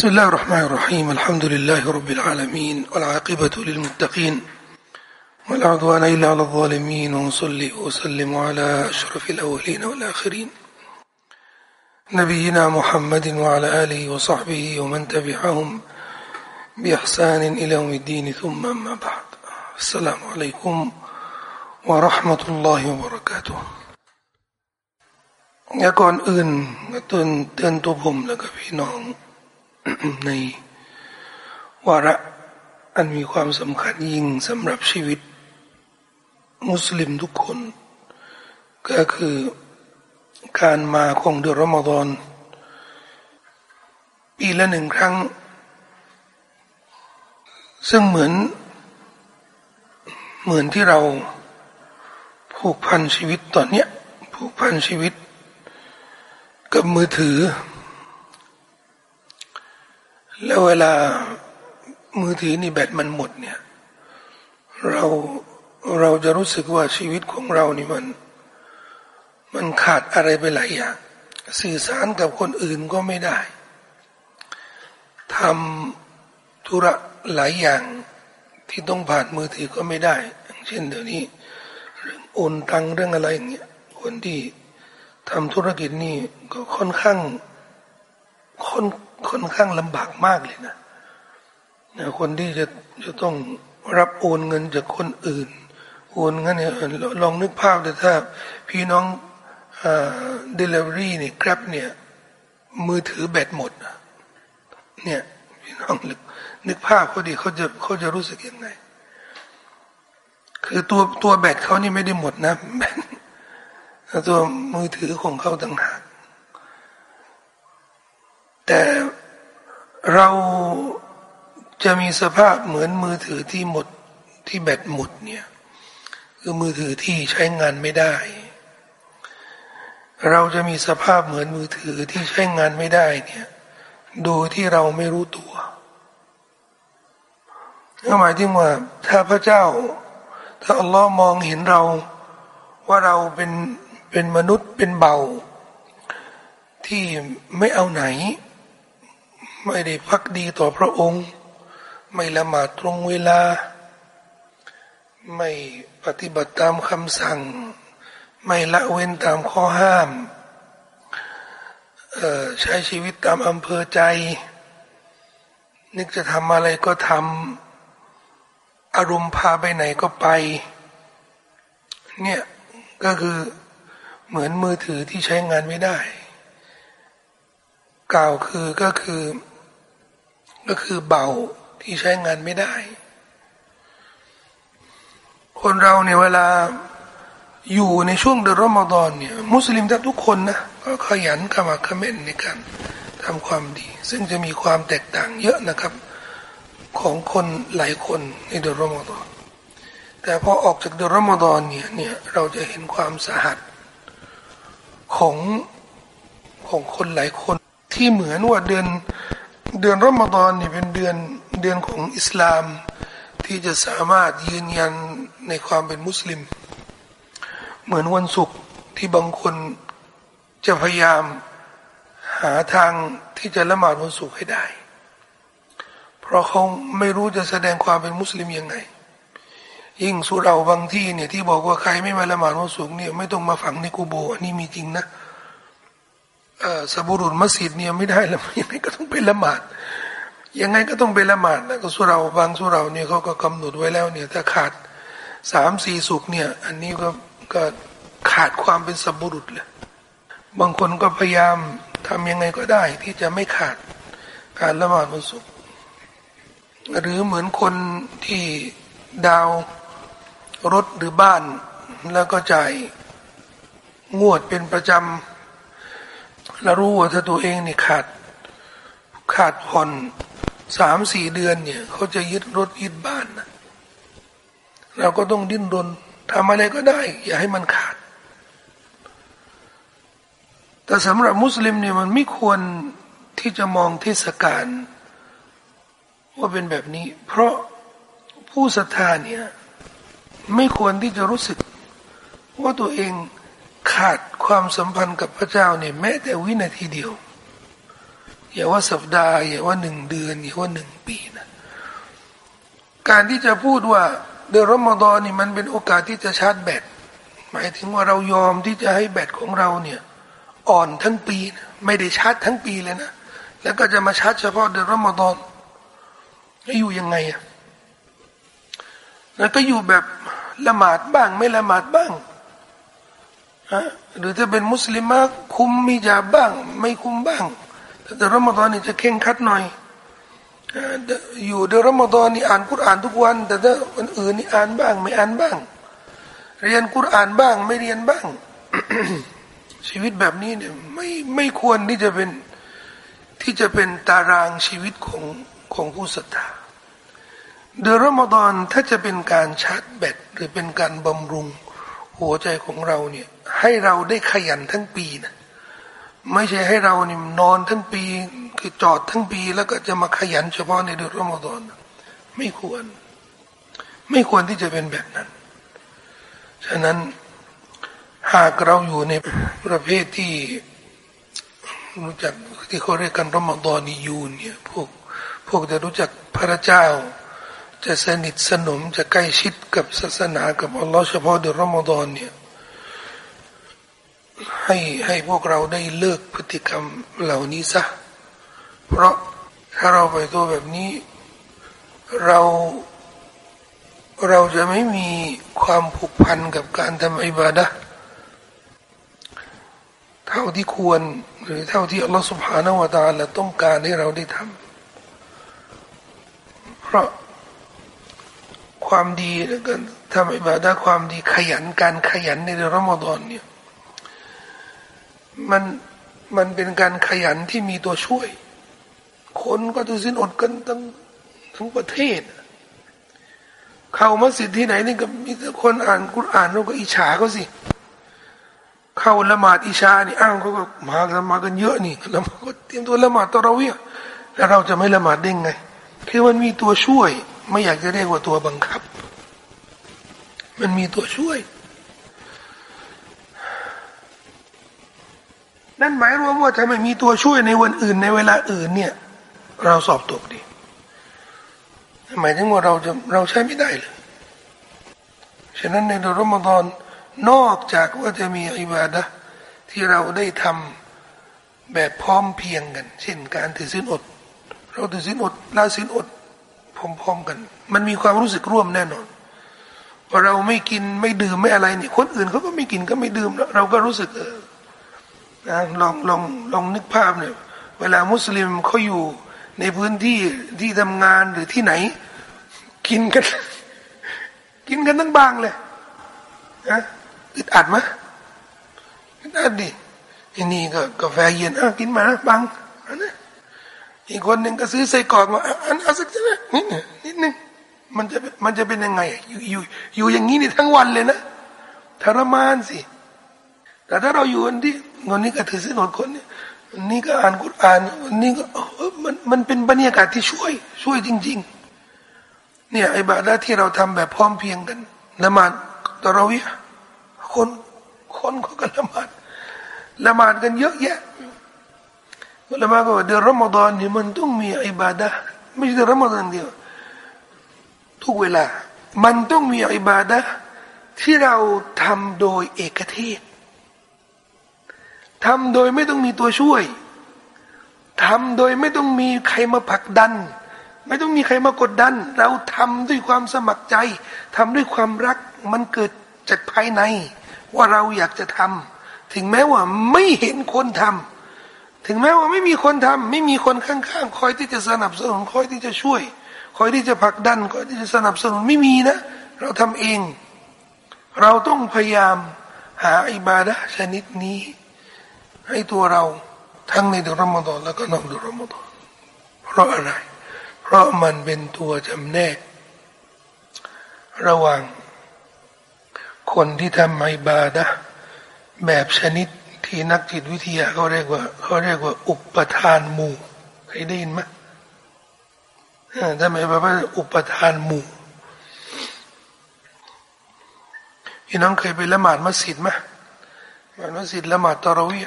بسم الله الرحمن الرحيم الحمد لله رب العالمين والعاقبة للمتقين ولا عدوان إلا على الظالمين ونصلي وسلم على أشرف الأولين والآخرين نبينا محمد وعلى آله وصحبه ومن تبعهم بإحسان إلى يوم الدين ثم أما بعد السلام عليكم ورحمة الله وبركاته ก่อนอื่นเตือนเตือนตัวผมแล้วก็พี่น้อง ในวาระอันมีความสำคัญยิ่งสำหรับชีวิต มุสลิมทุกคน ก็คือการมาของเดือนรอมฎอนปีละหนึ่งครั้ง ซึ่งเหมือน เหมือนที่เราผูกพันชีวิตตอนเนี้ยผูกพันชีวิต กับมือถือ แล้วเวลามือถือนี่แบตมันหมดเนี่ย เราเราจะรู้สึกว่าชีวิตของเรานี่มัน มันขาดอะไรไปหลายอย่างสื่อสารกับคนอื่นก็ไม่ได้ทำธุระหลายอย่างที่ต้องผ่านมือถือก็ไม่ได้อย่างเช่นเดี๋ยวนี้เรื่องโอนตังเรื่องอะไรอย่างเงี้ยคนที่ทำธุรกิจนี่ก็ค่อนข้างค่อน ค่อนข้างลำบากมากเลยนะนะคนที่จะจะต้องรับโอนเงินจากคนอื่น โอนเงินเนี่ยลองนึกภาพแต่ถ้า พี่น้องเดลิเวอรี่เนี่ยกราบเนี่ย มือถือแบตหมดเนี่ยพี่น้องนึกนึกภาพเขาดีเขาจะเขาจะรู้สึกยังไง คือตัวตัวแบตเขานี่ไม่ได้หมดนะแบตตัวมือถือของเขาต่างหาก แต่เราจะมีสภาพเหมือนมือถือที่หมดที่แบตหมดเนี่ยคือมือถือที่ใช้งานไม่ได้ เราจะมีสภาพเหมือนมือถือที่ใช้งานไม่ได้เนี่ยโดยที่เราไม่รู้ตัวหมายถึงว่า ถ้าพระเจ้า ถ้าอัลลอฮ์มองเห็นเรา ว่าเราเป็นเป็นมนุษย์เป็นเบา ที่ไม่เอาไหน ไม่ได้พักดีต่อพระองค์ ไม่ละหมาดตรงเวลา ไม่ปฏิบัติตามคำสั่ง ไม่ละเว้นตามข้อห้ามใช้ชีวิตตามอำเภอใจ นึกจะทำอะไรก็ทำอารมณ์พาไปไหนก็ไป เนี่ยก็คือเหมือนมือถือที่ใช้งานไม่ได้ กล่าวคือก็คือ ก็คือเบาที่ใช้งานไม่ได้ คนเราเนี่ยเวลาอยู่ในช่วงเดือนรอมฎอนเนี่ย มุสลิมทุกคนนะก็ขยันขมักขม้นในการทำความดี ซึ่งจะมีความแตกต่างเยอะนะครับ ของคนหลายคนในเดือนรอมฎอนแต่พอออกจากเดือนรอมฎอนเนี่ยเนี่ยเราจะเห็นความสาหัสของของคนหลายคนที่เหมือนว่าเดือน เดือนรอมฎอนนี่เป็นเดือนเดือนของอิสลาม ที่จะสามารถยืนยันในความเป็นมุสลิม เหมือนวันศุกร์ที่บางคนจะพยายามหาทางที่จะละหมาดวันศุกร์ให้ได้ เพราะเขาไม่รู้จะแสดงความเป็นมุสลิมยังไง ยิ่งสุเราบางที่เนี่ยที่บอกว่าใครไม่มาละหมาดวันศุกร์เนี่ยไม่ต้องมาฝังในกูโบอันนี้มีจริงนะ สบุรุษมัสยิดเนี่ยไม่ได้แล้วยังไงก็ต้องไปละหมาดยังไงก็ต้องไปละหมาดนะก็สุเราบางสุเราเนี่ยเขาก็กำหนดไว้แล้วเนี่ยถ้าขาดสามสี่สุกเนี่ย อันนี้ก็ก็ขาดความเป็นสบุรุษเลยบางคนก็พยายามทำยังไงก็ได้ ที่จะไม่ขาดการละหมาดวันศุกร์หรือเหมือนคนที่ดาวรถหรือบ้าน แล้วก็จ่ายงวดเป็นประจำ แล้วรู้ว่าถ้าตัวเองเนี่ยขาด ขาดผ่อนสามสี่เดือนเนี่ย เขาจะยึดรถยึดบ้านนะเราก็ต้องดิ้นรนทำอะไรก็ได้ อย่าให้มันขาด แต่สำหรับมุสลิมเนี่ยมันไม่ควรที่จะมองเทศกาลว่าเป็นแบบนี้ เพราะผู้ศรัทธาเนี่ย ไม่ควรที่จะรู้สึก ว่าตัวเอง ขาดความสัมพันธ์กับพระเจ้าเนี่ยแม้แต่วินาทีเดียว อย่าว่าสัปดาห์อย่าว่าหนึ่งเดือนอย่าว่าหนึ่งปีนะการที่จะพูดว่าเดือนรอมฎอนนี่มันเป็นโอกาสที่จะชาร์จแบตหมายถึงว่าเรายอมที่จะให้แบตของเราเนี่ยอ่อนทั้งปีนะไม่ได้ชาร์จทั้งปีเลยนะแล้วก็จะมาชาร์จเฉพาะเดือนรอมฎอนจะอยู่ยังไงอะแล้วก็อยู่แบบละหมาดบ้างไม่ละหมาดบ้าง หรือจะเป็นมุสลิมคุมมีจาบ้าง ไม่คุมบ้างแต่รอมฎอนนี่จะเข่งคัดหน่อยอยู่เดือนรอมฎอนนี่อ่านกุรอานทุกวัน แต่ถ้าวันอื่นนี่อ่านบ้าง ไม่อ่านบ้าง เรียนกุรอานบ้าง ไม่เรียนบ้าง ชีวิตแบบนี้เนี่ยไม่ไม่ควรที่จะเป็นที่จะเป็นตารางชีวิตของของผู้ศรัทธาเดือนรอมฎอนถ้าจะเป็นการชาร์จแบตหรือเป็นการบำรุง หัวใจของเราเนี่ย ให้เราได้ขยันทั้งปีนะไม่ใช่ให้เรานี่นอนทั้งปี คือจอดทั้งปีแล้วก็จะมาขยันเฉพาะในเดือนรอมฎอนไม่ควร ไม่ควรที่จะเป็นแบบนั้น ฉะนั้นหากเราอยู่ในประเภทที่รู้จักที่เขาเรียกกันรอมฎอนียูนเนี่ยพวกพวกจะรู้จักพระเจ้า จะสนิทสนมจะใกล้ชิดกับศาสนากับอัลลอฮ์เฉพาะเดือนรอมฎอนเนี่ยให้ให้พวกเราได้เลิกพฤติกรรมเหล่านี้ซะ เพราะถ้าเราไปตัวแบบนี้ เราเราจะไม่มีความผูกพันกับการทำอิบาดะเท่าที่ควรหรือเท่าที่อัลลอฮฺสุบฮานาวะตาละต้องการให้เราได้ทำเพราะ ความดีแล้วก็ทำอิบาดะความดีขยันการขยันในเดือนรอมฎอนเนี่ยมันมันเป็นการขยันที่มีตัวช่วย คนก็จะสิ้นอดกันทั้งทั้งประเทศ เข้ามัสยิดที่ไหนนี่ก็มีแต่คนอ่านกุรอานเราก็อิจฉาเขาสิ เข้าละหมาดอิชานี่อ้างเขาก็มากันมากันเยอะนี่แล้วก็เตรียมตัวละหมาดตะเราเวียแล้วเราจะไม่ละหมาดได้ไง คือมันมีตัวช่วย ไม่อยากจะเรียกว่าตัวบังคับ มันมีตัวช่วย นั่นหมายรวมว่าถ้าไม่มีตัวช่วยในวันอื่นในเวลาอื่นเนี่ย เราสอบตกดีหมายถึงว่าเราจะเราใช้ไม่ได้เลยฉะนั้นในเดือนรอมฎอนนอกจากว่าจะมีอิบาดะที่เราได้ทำแบบพร้อมเพียงกัน เช่นการถือศีลอด เราถือศีลอดลาศีลอด พร้อมๆกัน มันมีความรู้สึกร่วมแน่นอนว่าเราไม่กินไม่ดื่มไม่อะไรเนี่ยคนอื่นเขาก็ไม่กินก็ไม่ดื่มเราก็รู้สึกเออนะลองลองลองนึกภาพเนี่ยเวลามุสลิมเขาอยู่ในพื้นที่ที่ทำงานหรือที่ไหน กินกัน กินกันทั้งบางเลยนะอึดอัดไหมอึดอัดดิอันนี้ก็กาแฟเย็นอะกินมาบางอันนี้ อีกคนหนึ่งก็ซื้อใส่กรอกมาอันเอาสักนิดนิดนิดนึงมันจะมันจะเป็นยังไงอยู่อยู่อยู่อย่างนี้นี่ทั้งวันเลยนะทรมานสิ แต่ถ้าเราอยู่วันที่วันนี้ก็ถือศีลอดคนเนี้วันนี้ก็อ่านกุรอานวันนี้ก็มันมันเป็นบรรยากาศที่ช่วย ช่วยจริง ๆ เนี่ยไอ้บาดาที่เราทำแบบพร้อมเพียงกันละหมาดตะเราวิคนคนเขาก็ละหมาดละหมาดกันเยอะแยะ ละหมาดก็เดือนรอมฎอนนี่มันต้องมีอิบาดะไม่ใช่เดือนรอมฎอนเดียว ทุกเวลา มันต้องมีอิบาดะที่เราทำโดยเอกเทศทำโดยไม่ต้องมีตัวช่วยทำโดยไม่ต้องมีใครมาผลักดัน ไม่ต้องมีใครมากดดัน เราทำด้วยความสมัครใจทำด้วยความรักมันเกิดจากภายใน ว่าเราอยากจะทำถึงแม้ว่าไม่เห็นคนทำ ถึงแม้ว่าไม่มีคนทำไม่มีคนข้างๆคอยที่จะสนับสนุนคอยที่จะช่วย คอยที่จะผลักดันคอยที่จะสนับสนุนไม่มีนะ เราทำเอง เราต้องพยายามหาอิบาดะชนิดนี้ ให้ตัวเราทั้งในเดือนรอมฎอนแล้วก็นอกเดือนรอมฎอนเพราะอะไร เพราะมันเป็นตัวจำแนก ระหว่าง คนที่ทำไอบาดะแบบชนิด ที่นักจิตวิทยาเขาเรียกว่าเขาเรียกว่า อุปทานหมู่เคยได้ยินไหมทำไมแปลว่าอุปทานหมู่พี่น้องเคยไปละหมาดมัสยิดไหมมัสยิดละหมาดตะรวี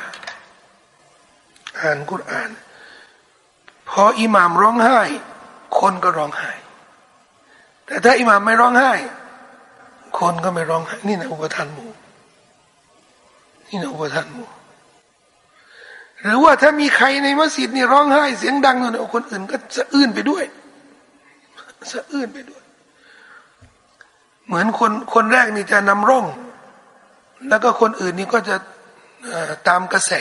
อ่านกุรอาน พออิหม่ามร้องไห้ คนก็ร้องไห้ แต่ถ้าอิหม่ามไม่ร้องไห้ คนก็ไม่ร้องไห้ นี่นะอุปทานหมู่ นี่นะอุปทานหมู่หรือว่าถ้ามีใครในมัสยิดนี่ร้องไห้เสียงดังเนี่ยคนอื่นก็สะอื้นไปด้วยสะอื้นไปด้วย เหมือนคนคนแรกนี่จะนำร่อง แล้วก็คนอื่นนี่ก็จะตามกระแส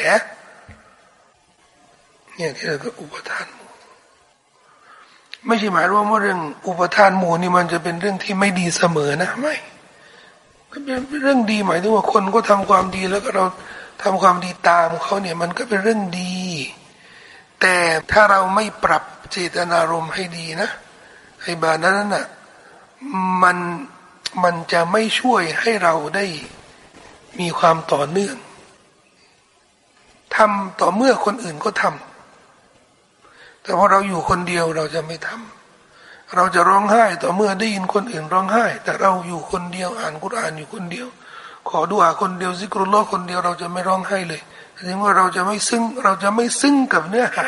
เนี่ยที่เราก็อุปทานหมู่ไม่ใช่หมายรวมว่าเรื่องอุปทานหมู่นี่มันจะเป็นเรื่องที่ไม่ดีเสมอนะไม่ ก็เป็นเรื่องดีหมายถึงว่าคนก็ทำความดีแล้วก็เราทำความดีตามเขาเนี่ยมันก็เป็นเรื่องดี แต่ถ้าเราไม่ปรับเจตนารมณ์ให้ดีนะไอ้บานั้นน่ะมันมันจะไม่ช่วยให้เราได้มีความต่อเนื่องทำต่อเมื่อคนอื่นก็ทำแต่พอเราอยู่คนเดียวเราจะไม่ทำ เราจะร้องไห้ต่อเมื่อได้ยินคนอื่นร้องไห้ แต่เราอยู่คนเดียวอ่านกุรอานอยู่คนเดียว ขอดูอาคนเดียวซิกรุลโลคนเดียวเราจะไม่ร้องไห้เลยแสดงว่าเราจะไม่ซึ้งเราจะไม่ซึ้งกับเนื้อหา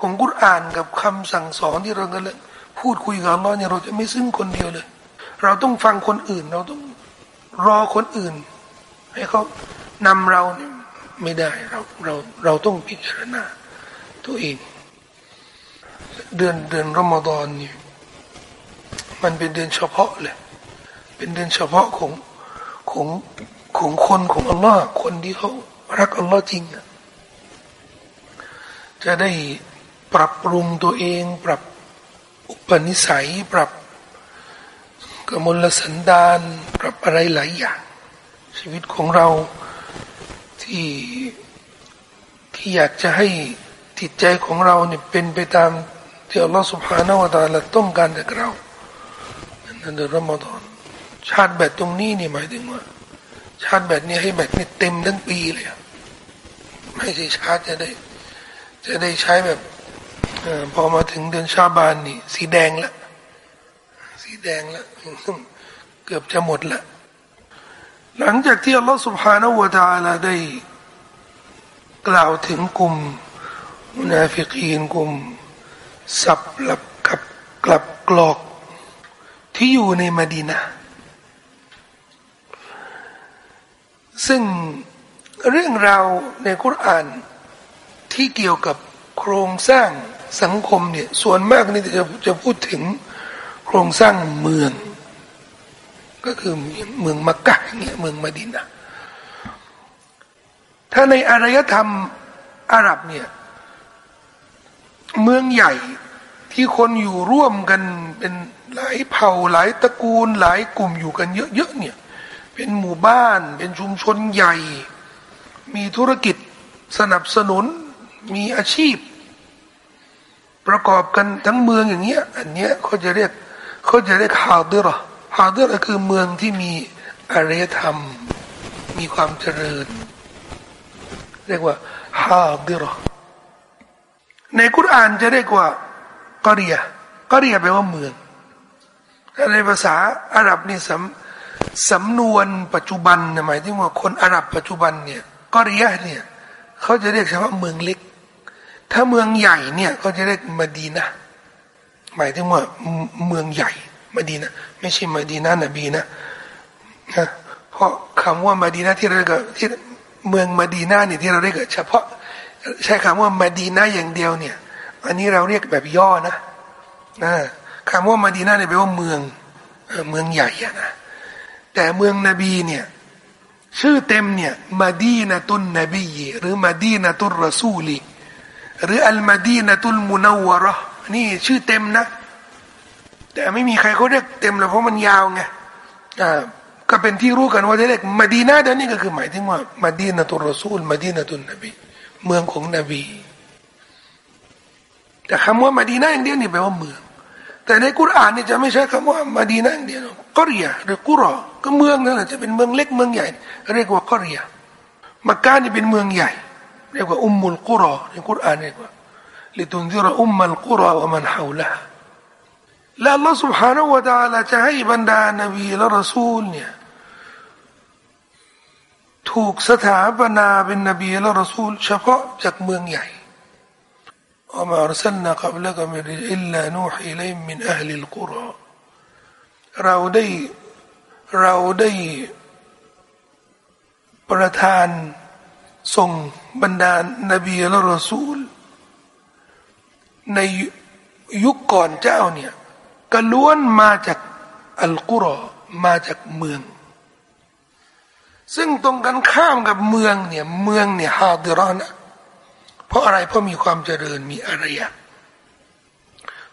ของกุรอานกับคำสั่งสอนที่เรากำลังพูดคุยกับอัลลอฮ์เนี่ยเราจะไม่ซึ้งคนเดียวเลย เราต้องฟังคนอื่น เราต้องรอคนอื่น ให้เขานำเราเนี่ยไม่ได้เราเราเราต้องพิจารณาตัวเอง เดือนเดือนรอมฎอนนี่ มันเป็นเดือนเฉพาะเลย เป็นเดือนเฉพาะของของของคนของอัลลอฮ์คนที่เขารักอัลลอฮ์จริงจะได้ปรับปรุงตัวเอง ปรับอุปนิสัย ปรับกมลสันดานปรับอะไรหลายอย่าง ชีวิตของเราที่ที่อยากจะให้จิตใจของเราเนี่ยเป็นไปตามที่อัลลอฮฺสุบฮานาวะตาละต้องการจากเรา ในเดือนรอมฎอนชาร์จแบตตรงนี้นี่หมายถึงว่า ชาร์จแบตเนี่ให้แบตเนี่เต็มทั้งปีเลยไม่ใช่ชาร์จจะได้ จะได้ใช้แบบอพอมาถึงเดือนชาบานนี่ สีแดงละสีแดงละเกือบจะหมดละหลังจากที่อัลลอฮฺสุบฮานาวะตาลาได้ กล่าวถึงกลุ่มมุนาฟิกีนกลุ่มสับหลับกับกลับกลอก ที่อยู่ในมดีนาซึ่งเรื่องราวในคุรานที่เกี่ยวกับโครงสร้างสังคมเนี่ยส่วนมากนี่จะจะพูดถึงโครงสร้างเมือง ก็คือเมืองมักกะเนี่ยเมืองมดินะถ้าในอารยธรรมอาหรับเนี่ยเมืองใหญ่ที่คนอยู่ร่วมกันเป็น หลายเผ่าหลายตระกูลหลายกลุ่มอยู่กันเยอะๆเนี่ย เป็นหมู่บ้าน เป็นชุมชนใหญ่ มีธุรกิจสนับสนุนมีอาชีพ ประกอบกันทั้งเมืองอย่างเงี้ยอันเนี้ยเขาจะเรียกเขาจะเรียกฮาวเดิรอฮาวเดิรคือเมืองที่มีอารยธรรม มีความเจริญ เรียกว่าฮาดิรอในคุรานจะเรียกว่ากอริยกอริยแปลว่าเมือง ในภาษาอาหรับนี่สำสำนวนปัจจุบันหมายถึงว่าคนอาหรับปัจจุบันเนี่ยกอริยเนี่ยเขาจะเรียกเฉพาะเมืองเล็ก ถ้าเมืองใหญ่เนี่ยเขาจะเรียกมาดีนะหมายถึงว่าเมืองใหญ่มาดีนะไม่ใช่มาดีนะนบีนะนะเพราะคำว่ามาดีนะที่เราเรียกที่เมืองมาดีนาเนี่ยที่เราเรียกเฉพาะใช้คำว่ามาดีนาอย่างเดียวเนี่ย อันนี้เราเรียกแบบย่อนะนะ คำว่ามาดีนาเนี่ยแปลว่าเมืองเมืองใหญ่นะแต่เมืองนบีเนี่ยชื่อเต็มเนี่ยมาดีนาตุนนบีหรือมาดีนาตุลรอซูลีหรืออัลมาดีนาตุลมุนาวะระนี่ชื่อเต็มนะ แต่ไม่มีใครเขาเรียกเต็มเลยเพราะมันยาวไงอ่าก็เป็นที่รู้กันว่าเรียกมาดีนาเดี๋ยวนี้ก็คือหมายถึงว่ามาดีนาตุลรอซูลมาดีนาตุนนบีเมืองของนบี แต่คำว่ามาดีนาอย่างเดียวนี่แปลว่าเมือง แต่ในกุรอานนี่จะไม่ใช่คำว่ามาดีนาอย่างเดียวกอริยาหรือกุรอก็เมืองนั่นแหละจะเป็นเมืองเล็กเมืองใหญ่ เรียกว่ากอริยามักกะนี่เป็นเมืองใหญ่ เรียกว่าอุมมุลกุรอในกุรอานเรียกว่าลิตุนซิรอุมมัลกุรอวะมันฮาวละและ Allah سبحانه และ تعالى จะให้บรรดานบีและรอซูลเนี่ยถูกสถาปนาเป็นนบีและรอซูล เฉพาะจากเมืองใหญ่ وما أرسلنا قبلك من إلا نوحي إليهم من أهل القرى เราได้เราได้ประทานส่งบรรดานบีและรอซูล ในยุคก่อนเจ้าเนี่ยก็ล้วนมาจากอัลกุรอมาจากเมือง ซึ่งตรงกันข้ามกับเมืองเนี่ยเมืองเนี่ยฮาดิรอนะ เพราะอะไรเพราะมีความเจริญมีอารยะ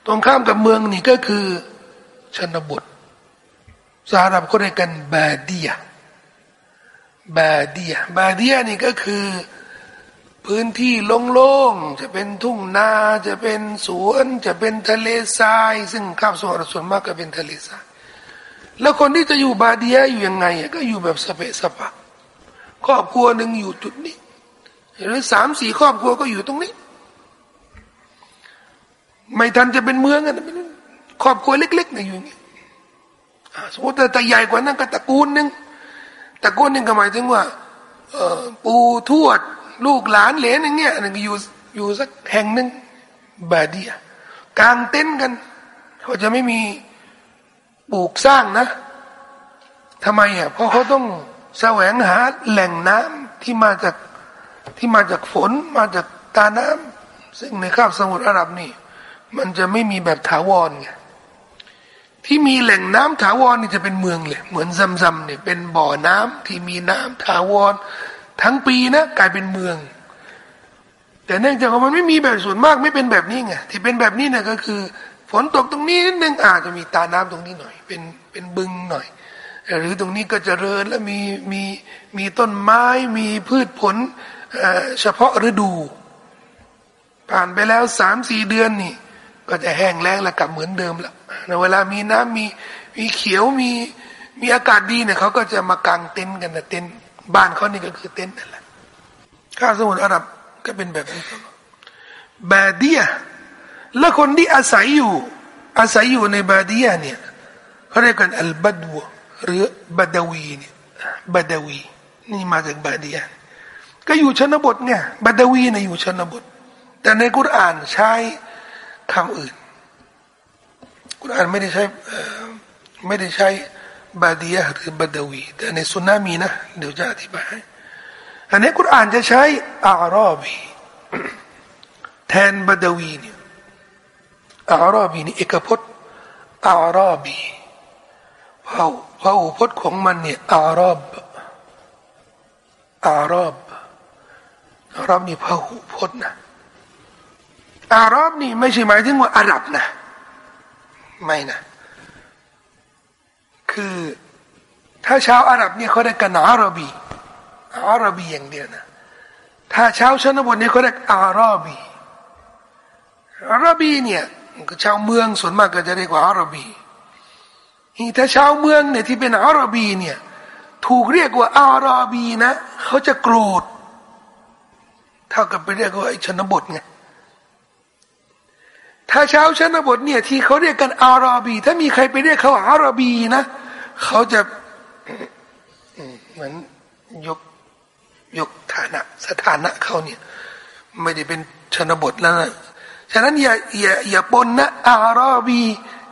ตรงข้ามกับเมืองนี่ก็คือชนบทสารับก็เรียกกันบาดียบาดียบาดียนี่ก็คือพื้นที่โล่งๆ จะเป็นทุ่งนาจะเป็นสวนจะเป็นทะเลทราย ซึ่งข้าวสวนส่วนมากก็เป็นทะเลทราย แล้วคนที่จะอยู่บาดียอยู่ยังไงก็อยู่แบบสเปะสปะครอบครัวหนึ่งอยู่จุดนี้ หรือสามสี่ครอบครัวก็อยู่ตรงนี้ ไม่ทันจะเป็นเมืองอะครอบครัวเล็กๆนะอยู่อย่างนี้สมมติแต่ใหญ่กว่านั้นก็ตระกูลหนึ่งตระกูลหนึ่งก็หมายถึงว่าปู่ทวด ลูกหลานเหลนอย่างเงี้ยนึงอยู่อยู่สักแห่งหนึ่งบาเดียกลางเต็นกัน เขาจะไม่มีปลูกสร้างนะทำไมอะเพราะเขาต้องแสวงหาแหล่งน้ำที่มาจาก ที่มาจากฝนมาจากตาน้ำซึ่งในคาบสมุทรอาหรับนี่ มันจะไม่มีแบบถาวรไงที่มีแหล่งน้ำถาวรนี่จะเป็นเมืองเลยเหมือนซัมซัมเนี่ยเป็นบ่อน้ำที่มีน้ำถาวร ทั้งปีนะกลายเป็นเมือง แต่เนื่องจากว่ามันไม่มีแบบส่วนมากไม่เป็นแบบนี้ไงที่เป็นแบบนี้เนี่ยก็คือ ฝนตกตรงนี้นิดนึงอาจจะมีตาน้ำตรงนี้หน่อย เป็นเป็นบึงหน่อย หรือตรงนี้ก็จเจริญแล้วมีมีมีต้นไม้มีพืชผล เฉพาะฤดู ผ่านไปแล้วสามสี่เดือนนี่ ก็จะแห้งแล้งแล้วกลับเหมือนเดิมล้วในเวลามีน้ำมีมีเขียวมีมีอากาศดีเนี่ยเขาก็จะมากางเต็นท์กันนะเต็นท์บ้านเขานี่ก็คือเต็นท์นั่นแหละข้าสมุทรอาหรับก็เป็นแบบนี้บาดียและคนที่อาศัยอยู่ อาศัยอยู่ในบาดียเนี่ยเขาเรียกกันอัลบัดวหรือบาดาวีเนี่ยบาดาวีนี่มาจากบาดีย ก็อยู่ชนบทไงบาดวีเนี่ยอยู่ชนบท แต่ในกุรอานใช้คำอื่น กุรอานไม่ได้ใช้ไม่ได้ใช้บาดียหรือบาดวีแต่ในสุนนะมีนะเดี๋ยวจะอธิบายอันนี้กุรอานจะใช้อารอบีแทนบาดวีเนี่ยอารอบีนี่เอกพจน์อารอบีพระพระอุพจน์ของมันเนี่ยอารอบอารอบ อารอบนี่พระอุพจน์นะอารอบนี่ไม่ใช่หมายถึงว่าอาหรับนะ ไม่นะ คือถ้าชาวอาหรับเนี่ยเขาเรียกกันอาหรบีอาหรบีอย่างเดียวนะถ้าชาวชนบทเนี่ยเขาเรียกอารอบีอารบีเนี่ยชาวเมืองส่วนมากก็จะเรียกว่าอารบีถ้าชาวเมืองเนี่ยที่เป็นอารบีเนี่ยถูกเรียกว่าอาราบีนะเขาจะโกรธ เท่ากับไปเรียกว่าไอ้ชนบทไงถ้าชาวชนบทเนี่ยที่เขาเรียกกันอาราบี ถ้ามีใครไปเรียกเขาอาราบีนะเขาจะเหมือนยกยกฐานะสถานะเขาเนี่ย ไม่ได้เป็นชนบทแล้วนะฉะนั้นอย่าอย่าอย่าปนนะอาราบี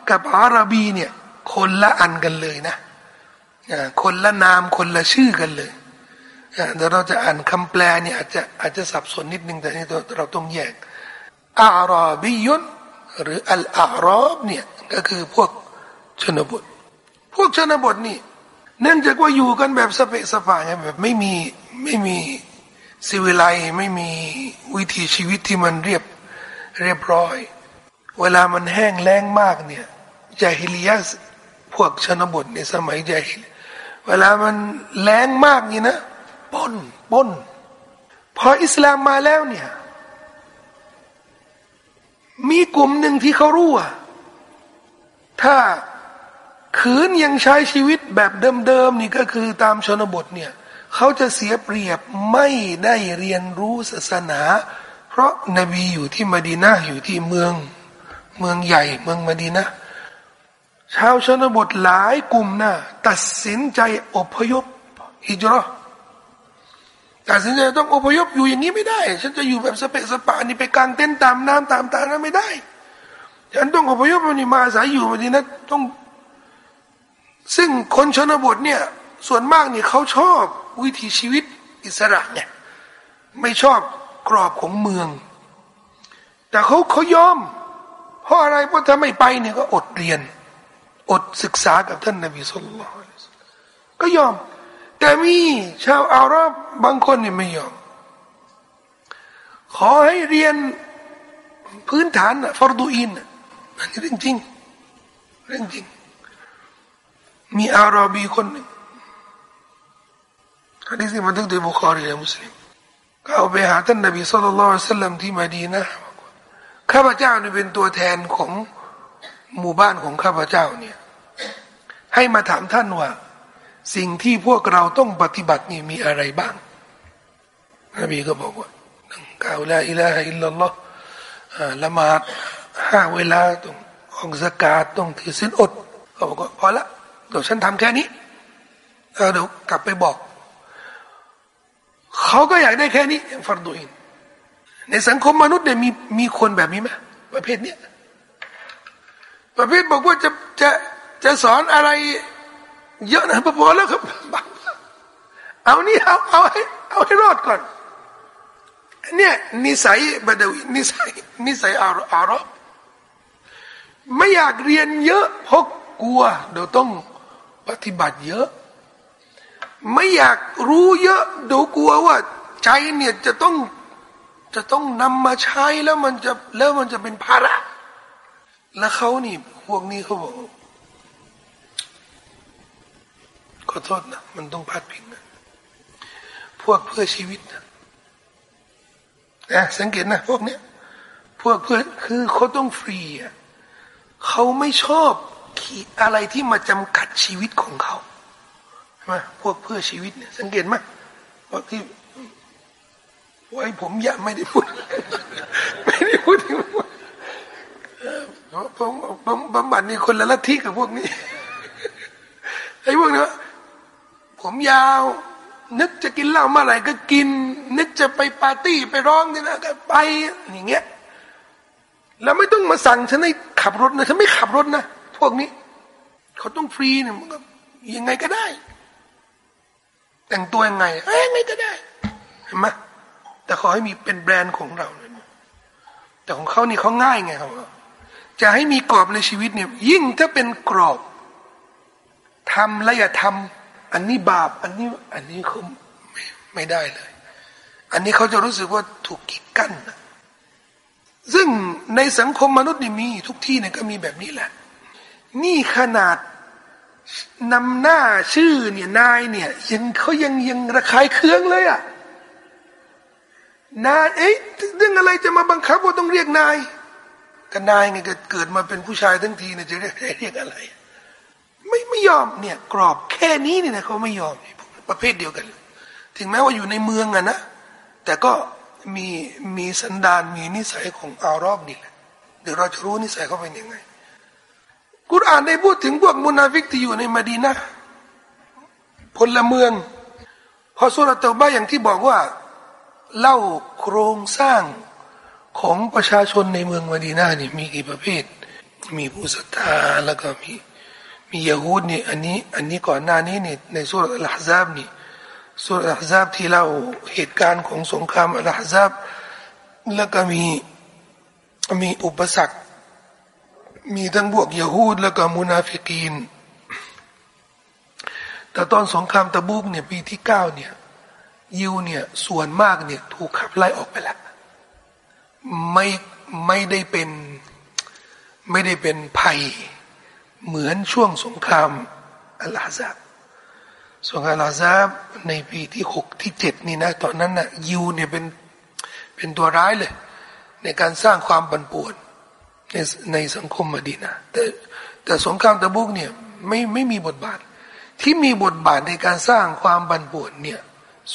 กับอาราบีเนี่ย คนละอันกันเลยนะคนละนามคนละชื่อกันเลย เดี๋ยวเราจะอ่านคำแปลเนี่ยอาจจะอาจจะสับสนนิดนึงแต่นี่เราต้องแยกอาราบียุนหรืออัลอารอบเนี่ยก็คือพวกชนบท พวกชนบทนี่ เนื่องจากว่าอยู่กันแบบสเปะสปะแบบไม่มีไม่มีสิวิไลไม่มีวิถีชีวิตที่มันเรียบเรียบร้อย เวลามันแห้งแล้งมากเนี่ยจาฮิลียสพวกชนบทในสมัยจาฮิลเวลามันแรงมากนี่นะ ป้นป้น พออิสลามมาแล้วเนี่ย มีกลุ่มหนึ่งที่เขารู้ว่าถ้าขืนยังใช้ชีวิตแบบเดิมๆนี่ก็คือตามชนบทเนี่ยเขาจะเสียเปรียบไม่ได้เรียนรู้ศาสนา เพราะนบีอยู่ที่มดีนาอยู่ที่เมืองเมืองใหญ่เมืองมดีนาชาวชนบทหลายกลุ่มนะ่ะตัดสินใจอพยพฮิจรอ ตัดสินใจต้องอพยพอยู่อย่างนี้ไม่ได้ ฉันจะอยู่แบบสเปะสปะนี่ไปกลางเต็นตามน้ำตามตานั้นไม่ได้ ฉันต้องอพยพนี่มาอาศัยอยู่มาดีนะต้อง ซึ่งคนชนบทเนี่ย ส่วนมากนี่เขาชอบวิถีชีวิตอิสระเนี่ยไม่ชอบกรอบของเมือง แต่เขาเขายอม เพราะอะไรเพราะถ้าไม่ไปเนี่ยก็อดเรียน อดศึกษากับท่านนบีสุลต่านก็ยอม แต่มีชาวอาหรับบางคนเนี่ยไม่ยอม ขอให้เรียนพื้นฐานฟอร์ดูอินอันนี้เรื่องจริง เรื่องจริง มีอาราบีคนหนึ่งฮะดีที่มันทึกโดยบุคอรีและมุสลิมก็เอาไปหาท่านนบีสุลต่านสัลลัมที่มาดีนะข้าพเจ้านี่เป็นตัวแทนของหมู่บ้านของข้าพเจ้าเนี่ย ให้มาถามท่านว่า สิ่งที่พวกเราต้องปฏิบัตินี่มีอะไรบ้างนบีก็บอกว่าหนึ่งกล่าวละอิละฮะอิลลัลลอฮ์ละหมาดห้าเวลาต้องออกสกาดต้องถือศีลอดเขาบอกว่าพอละเดี๋ยวฉันทำแค่นี้เดี๋ยวกลับไปบอก เขาก็อยากได้แค่นี้ฟารดูอิน ในสังคมมนุษย์เนี่ยมีมีคนแบบนี้ไหมประเภทเนี้ยประเภทบอกว่าจะจะจะสอนอะไร เยอะนะพอแล้วครับ เอานี่เอาเอาให้เอาให้รอดก่อนเนี่ยนิสัยบดวีนิสัยนิสัยอารอารอบไม่อยากเรียนเยอะเพราะกลัวเดี๋ยวต้องปฏิบัติเยอะ ไม่อยากรู้เยอะเดูกลัวว่า ใจเนี่ยจะต้องจะต้องนำมาใช้แล้วมันจะแล้วมันจะเป็นภาระ แล้วเขานี่พวกนี้เขาบอก ขอโทษนะมันต้องพัดพิงนะพวกเพื่อชีวิตนะนะสังเกตนะพวกเนี้ยพวกเพื่อคือเขาต้องฟรีอะเขาไม่ชอบอะไรที่มาจำกัดชีวิตของเขาใช่ไหมพวกเพื่อชีวิตเนี่ยสังเกตไหมพวกที่ไว้ผมยะไม่ได้พูด ไม่ได้พูดถึงผมผมบำบัดนี่คนละลัทธิกับพวกนี้ไอ้พวกนี้ ผมยาว นึกจะกินเหล้าเมื่อไหร่ก็กิน นึกจะไปปาร์ตี้ไปร้องนี่นะก็ไปอย่างเงี้ยแล้วไม่ต้องมาสั่งฉันให้ขับรถนะฉันไม่ขับรถนะพวกนี้ เขาต้องฟรีเนี่ยมันก็ยังไงก็ได้ แต่งตัวยังไงเอ้ยไงก็ได้เห็นไหมแต่ขอให้มีเป็นแบรนด์ของเราแต่ของเขานี่เขาง่ายไงครับจะให้มีกรอบในชีวิตเนี่ยยิ่งถ้าเป็นกรอบทำและอย่าทำ อันนี้บาป อันนี้ อันนี้เขาไม่ไม่ได้เลย อันนี้เขาจะรู้สึกว่าถูกกีดกั้นซึ่งในสังคมมนุษย์นี่มี ทุกที่เนี่ยก็มีแบบนี้แหละ นี่ขนาดนำหน้าชื่อเนี่ยนายเนี่ย ยังเขายังยังระคายเคืองเลยอะนายเอ๊ะเรื่องอะไรจะมาบังคับว่าต้องเรียกนายก็นายไงเกิดเกิดมาเป็นผู้ชายทั้งทีเนี่ยจะเรียกเรียกอะไร ไม่ไม่ยอมเนี่ย กรอบแค่นี้เนี่ยเขาไม่ยอมประเภทเดียวกัน ถึงแม้ว่าอยู่ในเมืองอะนะแต่ก็มีมีสันดานมีนิสัยของอารอบนี่แหละเดี๋ยวเราจะรู้นิสัยเขาเป็นยังไง กุรอานได้พูดถึงพวกมุนาฟิกที่อยู่ในมาดีนะพลเมือง พอสุรเตบ้าอย่างที่บอกว่า เล่าโครงสร้างของประชาชนในเมืองมาดีนานี่มีกี่ประเภท มีผู้ศรัทธาแล้วก็มี มียาฮูดนี่อันนี้อันนี้ก่อนหน้านี้นี่ในสุรอัลฮะซาบนี่สุรอัลฮะซาบที่เล่าเหตุการณ์ของสงครามอัลฮะซาบแล้วก็มีมีอุปสรรค มีทั้งพวกยาฮูดแล้วก็มุนาฟิกีนแต่ตอนสงครามตะบุกเนี่ยปีที่เก้าเนี่ยยิวเนี่ยส่วนมากเนี่ยถูกขับไล่ออกไปแล้วไม่ไม่ได้เป็นไม่ได้เป็นภัย เหมือนช่วงสงครามอัลอาซับสงครามอัลอาซับในปีที่หกที่เจ็ดนี่นะตอนนั้นนะ่ะยิวเนี่ยเป็นเป็นตัวร้ายเลย ในการสร้างความบันป่วนในในสังคมมดีนะแต่แต่สงครามตะบุกเนี่ยไม่ไม่มีบทบาท ที่มีบทบาทในการสร้างความบันป่วนเนี่ย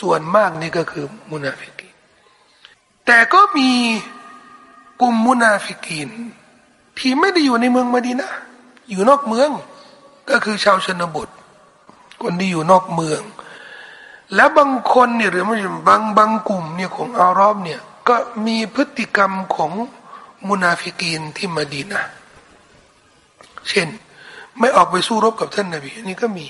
ส่วนมากนี่ก็คือมุนาฟิกีนแต่ก็มีกลุ่มมุนาฟิกีนที่ไม่ได้อยู่ในเมืองมะดีนะฮ์ อยู่นอกเมือง ก็คือชาวชนบท คนที่อยู่นอกเมือง และบางคนเนี่ยหรือไม่บางบางกลุ่มเนี่ยของอาหรับเนี่ยก็มีพฤติกรรมของมุนาฟิกีนที่มะดีนะฮ์เช่น ไม่ออกไปสู้รบกับท่านนบีอันนี้ก็มี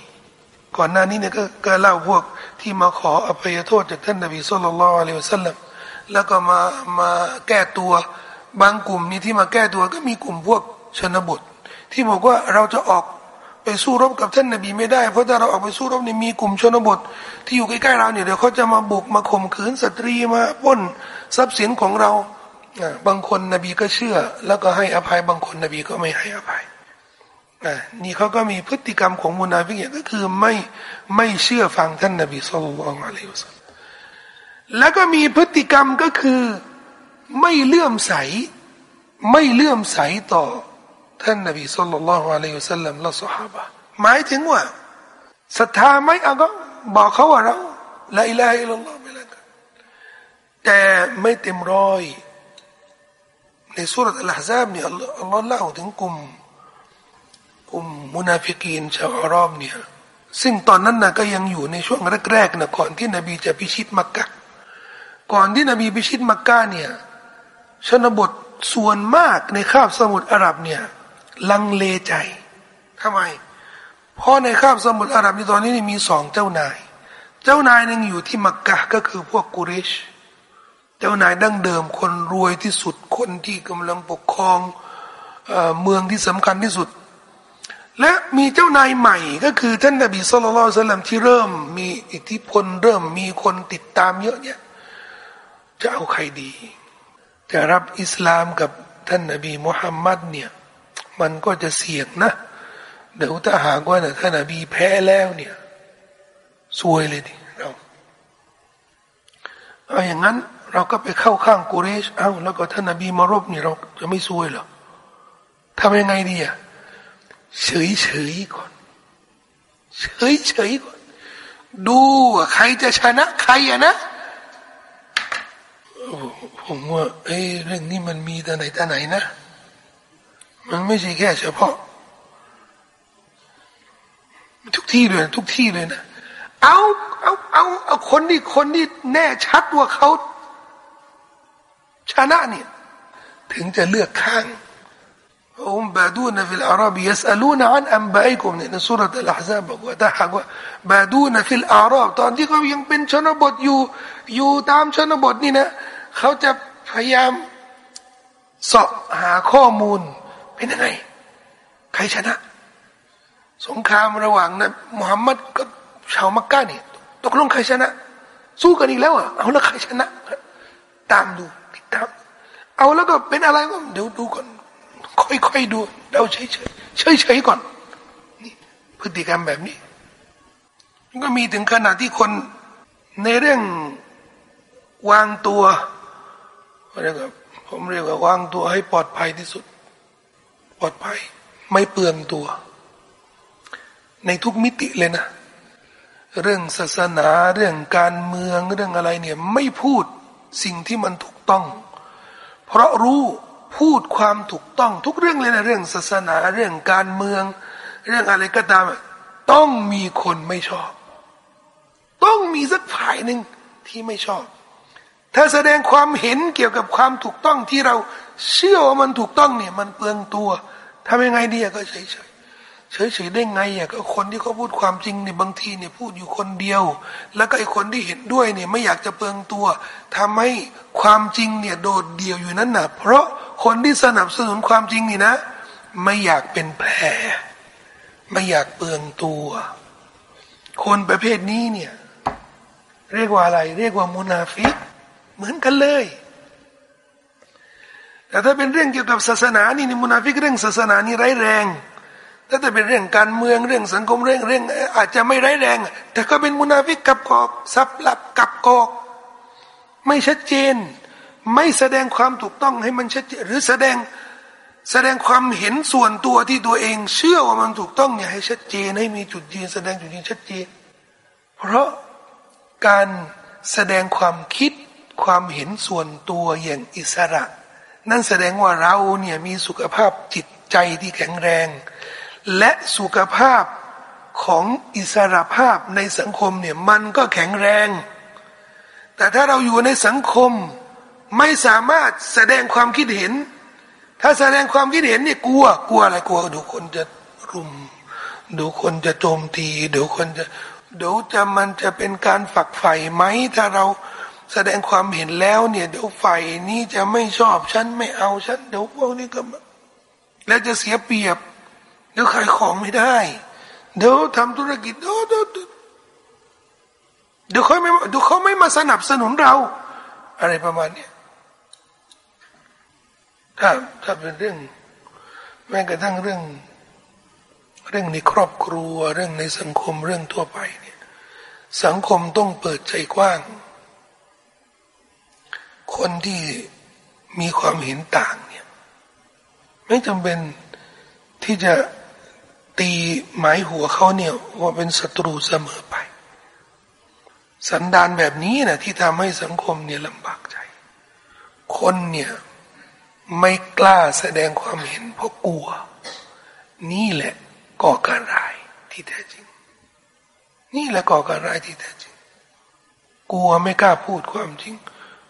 ก่อนหน้านี้เนี่ยก็ก็เล่าพวกที่มาขออภัยโทษจากท่านนาบีสุลต่านละอัลลอฮฺสัลลัมแล้วก็มามาแก้ตัวบางกลุ่มนี้ที่มาแก้ตัวก็มีกลุ่มพวกชนบท ที่บอกว่าเราจะออกไปสู้รบกับท่านนบีไม่ได้ เพราะถ้าเราออกไปสู้รบเนี่ยมีกลุ่มชนบท ที่อยู่ใกล้ๆเราเนี่ยเดี๋ยวเขาจะมาบุกมาข่มขืนสตรีมาป้นทรัพย์สินของเราบางคนนบีก็เชื่อ แล้วก็ให้อภัยบางคนนบีก็ไม่ให้อภัยนี่เขาก็มีพฤติกรรมของมุนาฟิกก็คือไม่ไม่เชื่อฟังท่านนบี صلى الله عليه وسلمแล้วก็มีพฤติกรรมก็คือไม่เลื่อมใส ไม่เลื่อมใสต่อ ท่านนบี صلى الله عليه وسلمและสหายหมายถึงว่าศรัทธาไหมเอาก็บอกเขาว่าเรา لا إله إلا الله ไม่ละกันแต่ไม่เต็มร้อยในซูเราะฮฺอัลอะฮฺซาบเนี่ยอัลลอฮ์เล่าถึงกลุ่มกลุ่มมุนาฟิกีนชาวอาหรับเนี่ยซึ่งตอนนั้นนะก็ยังอยู่ในช่วงแรกๆนะก่อนที่นบีจะพิชิตมักกะฮ์ก่อนที่นบีพิชิตมักกะฮ์เนี่ยชนบทส่วนมากในคาบสมุทรอาหรับเนี่ย ลังเลใจทำไม เพราะในคาบสมุทรอาหรับในตอนนี้มีสองเจ้านาย เจ้านายหนึ่งอยู่ที่มักกะฮ์ก็คือพวกกุเรชเจ้านายดั้งเดิมคนรวยที่สุดคนที่กำลังปกครองเมืองที่สำคัญที่สุด และมีเจ้านายใหม่ก็คือท่านนบีสุลต่านสลลัมที่เริ่มมีอิทธิพลเริ่มมีคนติดตามเยอะเนี่ยจะเอาใครดี จะรับอิสลามกับท่านนบีมุฮัมมัดเนี่ย มันก็จะเสี่ยงนะ เดี๋ยวถ้าหากว่าท่านนบีแพ้แล้วเนี่ยซวยเลยดิเราเอาอย่างนั้น เราก็ไปเข้าข้างกุเรชเอาแล้วก็ท่านนบีมารบเนี่ยเราจะไม่ซวยหรอทำยังไงดีอะเฉยเฉยก่อนเฉยเฉยก่อน ดูว่าใครจะชนะ ใครอะนะผมว่าเอ้เรื่องนี้มันมีแต่ไหนแต่ไหนนะ มันไม่ใช่แค่เฉพาะ ทุกที่เลยทุกที่เลยนะเอาเอาเอาเอาคนที่คนที่แน่ชัดว่าเขาชนะเนี่ย ถึงจะเลือกข้างأنهم بادون في الأعراب يسألون عن أنبائكم เนี่ยในซูเราะฮฺอัลอะฮฺซาบบอกว่าถ้าหากว่าبادون في الأعراب ตอนที่เขายังเป็นชนบทอยู่ อยู่ตามชนบทนี่นะเขาจะพยายามสอบหาข้อมูล เป็นยังไง ใครชนะ สงครามระหว่างนะมุฮัมมัดกับชาวมักกะนี่ตกลงใครชนะ สู้กันอีกแล้วอะเอาแล้วใครชนะ ตามดูติดตามเอาแล้วก็เป็นอะไรก็เดี๋ยวดูก่อนค่อยๆดูเราเฉยๆเฉยๆก่อนนี่พฤติกรรมแบบนี้ก็มีถึงขนาดที่คนในเรื่องวางตัวเรียกว่าผมเรียกว่าวางตัวให้ปลอดภัยที่สุด ปลอดภัย ไม่เปลืองตัว ในทุกมิติเลยนะ เรื่องศาสนาเรื่องการเมืองเรื่องอะไรเนี่ย ไม่พูดสิ่งที่มันถูกต้อง เพราะรู้พูดความถูกต้อง ทุกเรื่องเลยนะเรื่องศาสนาเรื่องการเมือง เรื่องอะไรก็ตาม ต้องมีคนไม่ชอบ ต้องมีสักฝ่ายหนึ่งที่ไม่ชอบ ถ้าแสดงความเห็นเกี่ยวกับความถูกต้องที่เราเชื่อว่ามันถูกต้องเนี่ย มันเปลืองตัวทำยังไงดีก็เฉยเฉยเฉยเฉยได้ไงอะก็คนที่เขาพูดความจริงเนี่ยบางทีเนี่ยพูดอยู่คนเดียว แล้วก็ไอ้คนที่เห็นด้วยเนี่ยไม่อยากจะเปลืองตัวทำให้ความจริงเนี่ยโดดเดี่ยวอยู่นั้นน่ะเพราะคนที่สนับสนุนความจริงนี่นะ ไม่อยากเป็นแผลไม่อยากเปลืองตัว คนประเภทนี้เนี่ย เรียกว่าอะไร เรียกว่ามุนาฟิก เหมือนกันเลย แต่ถ้าเป็นเรื่องเกี่ยวกับศาสนานี่นี่มุนาฟิกเรื่องศาสนานี่ร้ายแรงถ้าจะเป็นเรื่องการเมืองเรื่องสังคมเรื่องเรื่อง อาจจะไม่ร้ายแรง แต่ก็เป็นมุนาฟิกกลับกลอกสับปลับกลับกลอก ไม่ชัดเจน ไม่แสดงความถูกต้องให้มันชัดเจนหรือแสดงแสดงความเห็นส่วนตัวที่ตัวเอง เชื่อว่ามันถูกต้องเนี่ยให้ชัดเจนให้มีจุดยืนแสดงจุดยืนชัดเจน เพราะการแสดงความคิด ความเห็นส่วนตัวอย่างอิสระ นั่นแสดงว่าเราเนี่ยมีสุขภาพจิตใจที่แข็งแรง และสุขภาพของอิสระภาพในสังคมเนี่ยมันก็แข็งแรง แต่ถ้าเราอยู่ในสังคมไม่สามารถแสดงความคิดเห็น ถ้าแสดงความคิดเห็นเนี่ยกลัวกลัวอะไรกลัวดูคนจะรุมดูคนจะโจมตีเดี๋ยวคนจะเดี๋ยวจะมันจะเป็นการฝักใฝ่ไหมถ้าเรา แสดงความเห็นแล้วเนี่ยเดี๋ยวฝ่ายนี้จะไม่ชอบฉันไม่เอาฉันเดี๋ยวพวกนี้ก็ แล้วจะเสียเปรียบเดี๋ยวขายของไม่ได้ เดี๋ยวทำธุรกิจเดี๋ยวเดี๋ยวเดี๋ยวเขาไม่เดี๋ยวเขาไม่มาสนับสนุนเรา อะไรประมาณนี้ถ้าถ้าเป็นเรื่อง แม้กระทั่งเรื่อง เรื่องในครอบครัวเรื่องในสังคมเรื่องทั่วไปเนี่ย สังคมต้องเปิดใจกว้าง คนที่มีความเห็นต่างเนี่ยไม่จำเป็นที่จะตีหมายหัวเขาเนี่ยว่าเป็นศัตรูเสมอไป สันดานแบบนี้นะที่ทำให้สังคมเนี่ยลำบากใจ คนเนี่ยไม่กล้าแสดงความเห็นเพราะกลัว นี่แหละก่อการร้ายที่แท้จริง นี่แหละก่อการร้ายที่แท้จริง กลัวไม่กล้าพูดความจริง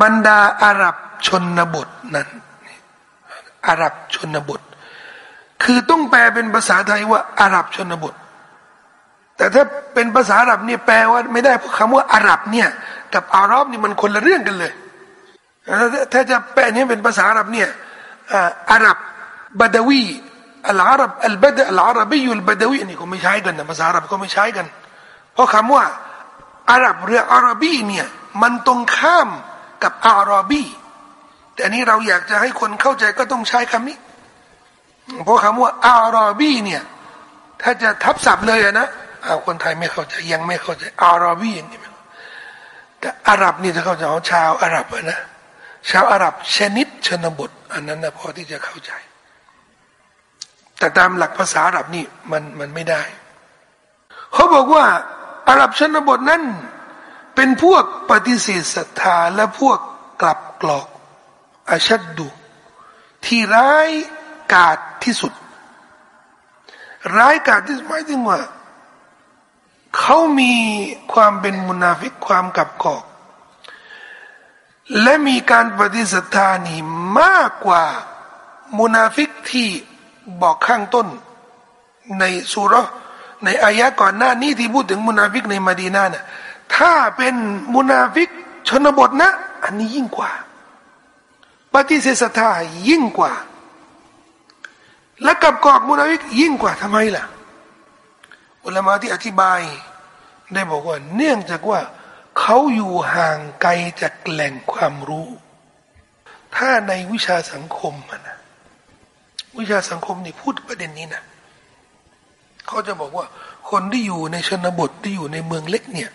บรรดาอาหรับชนบทนั้นอาหรับชนบท คือต้องแปลเป็นภาษาไทยว่าอาหรับชนบท แต่ถ้าเป็นภาษาอาหรับเนี่ยแปลว่าไม่ได้เพราะคำว่าอาหรับเนี่ย กับอารอบนี่มันคนละเรื่องกันเลยถ้าจะแปลนี้เป็นภาษาอาหรับเนี่ยอาหรับบาดวีอัลอาหรับอัลบดอัลอาหรับียุลบาดวีนี่ก็ไม่ใช้กันนะภาษาอาหรับก็ไม่ใช้กัน เพราะคำว่าอาหรับหรืออาหรับีเนี่ยมันตรงข้าม กับอารับีแต่นี้เราอยากจะให้คนเข้าใจก็ต้องใช้คำนี้ เพราะคำว่าอารอบีเนี่ย ถ้าจะทับศัพท์เลยนะเอาคนไทยไม่เข้าใจยังไม่เข้าใจอารอบีอย่างนี้แต่อาหรับนี่จะเข้าใจชาวอาหรับนะชาวอาหรับชนิดชนบท อันนั้นนะพอที่จะเข้าใจ แต่ตามหลักภาษาอาหรับนี่มันมันไม่ได้ เขาบอกว่าอาหรับชนบทนั้น เป็นพวกปฏิเสธศรัทธาและพวกกลับกรอกอาชัดดุที่ร้ายกาจที่สุด ร้ายกาจที่สุดหมายถึงว่าเขามีความเป็นมุนาฟิกความกลับกรอก และมีการปฏิสัทธานี่มากกว่ามุนาฟิกที่บอกข้างต้น ในซูเราะฮฺในอายะฮ์ก่อนหน้านี้ที่พูดถึงมุนาฟิกในมะดีนะฮ์น่ะ ถ้าเป็นมุนาฟิกชนบทนะ อันนี้ยิ่งกว่า ปฏิเสธศรัทธายิ่งกว่า และกลับกลอกมุนาฟิกยิ่งกว่าทำไมล่ะอุละมาอ์ที่อธิบาย ได้บอกว่า เนื่องจากว่า เขาอยู่ห่างไกลจากแหล่งความรู้ ถ้าในวิชาสังคมนะวิชาสังคมนี่พูดประเด็นนี้นะเขาจะบอกว่า คนที่อยู่ในชนบทที่อยู่ในเมืองเล็กเนี่ย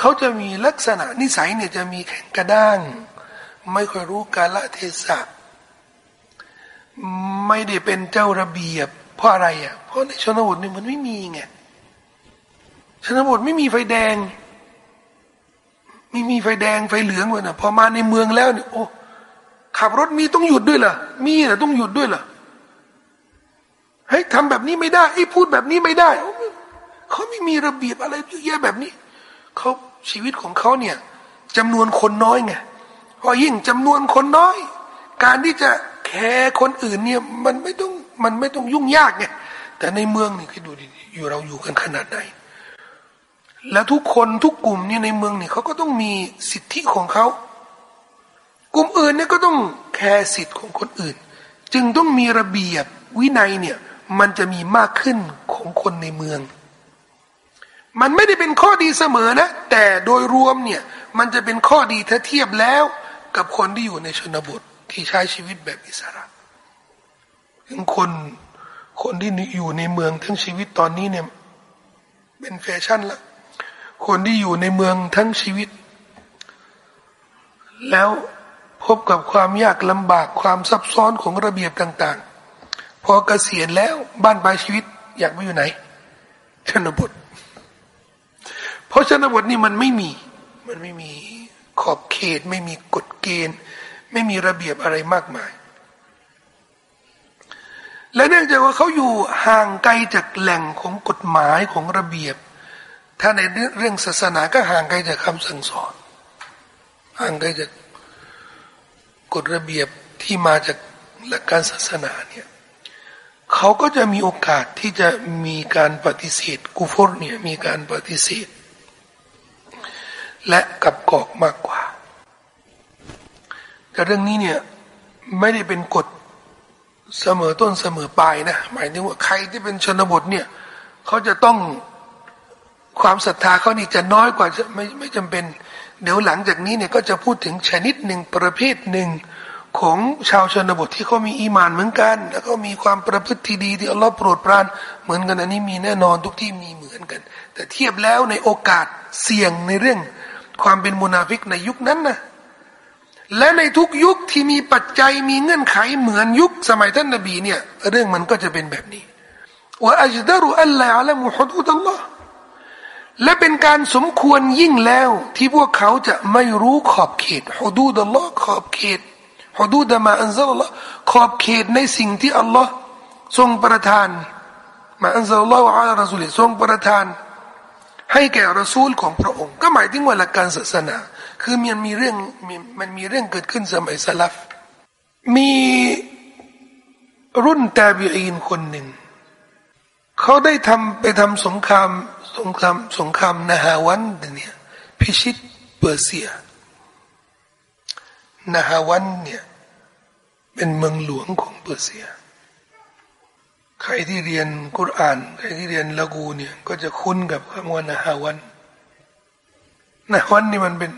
เขาจะมีลักษณะนิสัยเนี่ยจะมีแข็งกระด้าง ไม่ค่อยรู้กาลเทศะ ไม่ได้เป็นเจ้าระเบียบ เพราะอะไรอะ เพราะในชนบทนี่มันไม่มีไงชนบทไม่มีไฟแดง ไม่มีไฟแดงไฟเหลืองเลยนะพอมาในเมืองแล้วเนี่ยโอ้ขับรถมีต้องหยุดด้วยเหรอมีเหรอต้องหยุดด้วยเหรอเฮ้ยทำแบบนี้ไม่ได้ไอ้พูดแบบนี้ไม่ได้เขาไม่มีระเบียบอะไรเยอะแยะแบบนี้เขา ชีวิตของเขาเนี่ยจำนวนคนน้อยไงพอยิ่งจำนวนคนน้อย การที่จะแค่คนอื่นเนี่ยมันไม่ต้องมันไม่ต้องยุ่งยากไงแต่ในเมืองนี่คิดดูดิอยู่เราอยู่กันขนาดไหนแล้วทุกคนทุกกลุ่มเนี่ยในเมืองนี่เขาก็ต้องมีสิทธิของเขากลุ่มอื่นเนี่ยก็ต้องแคร์สิทธิ์ของคนอื่น จึงต้องมีระเบียบวินัยเนี่ยมันจะมีมากขึ้นของคนในเมือง มันไม่ได้เป็นข้อดีเสมอนะ แต่โดยรวมเนี่ย มันจะเป็นข้อดีถ้าเทียบแล้วกับคนที่อยู่ในชนบทที่ใช้ชีวิตแบบอิสระถึงคนคนที่อยู่ในเมืองทั้งชีวิตตอนนี้เนี่ย เป็นแฟชั่นละคนที่อยู่ในเมืองทั้งชีวิต แล้วพบกับความยากลำบากความซับซ้อนของระเบียบต่าง ๆ พอเกษียณแล้วบ้านปลายชีวิตอยากไปอยู่ไหนชนบท เพราะชนบทนี่มันไม่มี มันไม่มีขอบเขต ไม่มีกฎเกณฑ์ ไม่มีระเบียบอะไรมากมาย และเนื่องจากว่าเขาอยู่ห่างไกลจากแหล่งของกฎหมายของระเบียบ ถ้าในเรื่องศาสนาก็ห่างไกลจากคำสั่งสอน ห่างไกลจากกฎระเบียบที่มาจากหลักการศาสนาเนี่ยเขาก็จะมีโอกาสที่จะมีการปฏิเสธกูฟอร์เนี่ยมีการปฏิเสธ และกับกอกมากกว่า แต่เรื่องนี้เนี่ยไม่ได้เป็นกฎเสมอต้นเสมอปลายนะหมายถึงว่าใครที่เป็นชนบทเนี่ยเขาจะต้องความศรัทธาเขานี่จะน้อยกว่าไม่ไม่จำเป็น เดี๋ยวหลังจากนี้เนี่ยก็จะพูดถึงชนิดหนึ่งประเภทหนึ่งของชาวชนบทที่เขามีอีมานเหมือนกัน แล้วก็มีความประพฤติที่ดีที่อัลลอฮ์โปรดปรานเหมือนกันอันนี้มีแน่นอนทุกที่มีเหมือนกัน แต่เทียบแล้วในโอกาสเสี่ยงในเรื่อง ความเป็นมุนาฟิกในยุคนั้นนะและในทุกยุคที่มีปัจจัยมีเงื่อนไขเหมือนยุคสมัยท่านนบีเนี่ย เรื่องมันก็จะเป็นแบบนี้ว่าอัจดารุอัลลอฮ์อัลมุฮัดุดอัลลอฮ์และเป็นการสมควรยิ่งแล้ว ที่พวกเขาจะไม่รู้ขอบเขตฮดูดอัลลอฮ์ขอบเขตฮุดูดมาอันซัลลอฮ์ขอบเขตในสิ่งที่อัลลอฮ์ทรงประทาน มาอันซัลลอฮ์อัลลอฮ์รสูลทรงประทาน ให้แก่รสูลของพระองค์ ก็หมายถึงว่าหลักการศาสนา คือมันมีเรื่องมันมีเรื่องเกิดขึ้นสมัยสลับมีรุ่นตาบีอีนคนหนึ่ง เขาได้ทำไปทำสงครามสงครามสงครามนาฮาวันเนี่ยพิชิตเปอร์เซียนาฮาวันเนี่ยเป็นเมืองหลวงของเปอร์เซีย ใครที่เรียนกุรอาน ใครที่เรียนละกูเนี่ยก็จะคุ้นกับคำว่านาฮาวันนาฮาวันนี่มันเป็น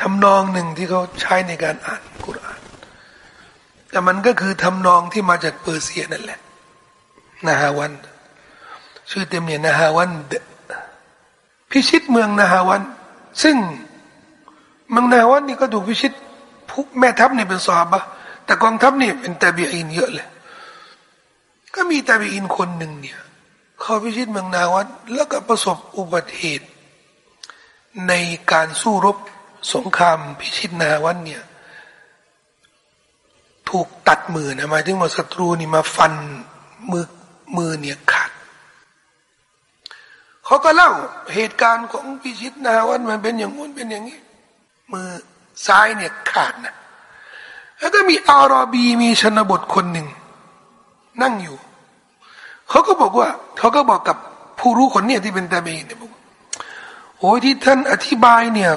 ทำนองหนึ่งที่เขาใช้ในการอ่านกุรอาน แต่มันก็คือทำนองที่มาจากเปอร์เซียนั่นแหละนาฮาวัน ชื่อเต็มเนี่ยนาฮาวันพิชิตเมืองนาฮาวัน ซึ่งเมืองนาฮาวันนี่ก็ถูกพิชิตผู้แม่ทัพนี่เป็นสอบะแต่กองทัพนี่เป็นตาบีอินเยอะเลย ก็มีตาบีอินคนหนึ่งเนี่ยเขาพิชิตเมืองนาวันแล้วก็ประสบอุบัติเหตุ ในการสู้รบสงครามพิชิตนาวันเนี่ย ถูกตัดมือนะหมายถึงว่าศัตรูนี่มาฟันมือมือเนี่ยขาดเขาก็เล่าเหตุการณ์ของพิชิตนาวันมันเป็นอย่างนู้นเป็นอย่างนี้ มือซ้ายเนี่ยขาดนะแล้วก็มีอารอบีมีชนบทคนหนึ่งนั่งอยู่ เขาก็บอกว่าเขาก็บอกกับผู้รู้คนเนี่ยที่เป็นตาเบนเนี่ยบอกโอ้ยที่ท่านอธิบายเนี่ย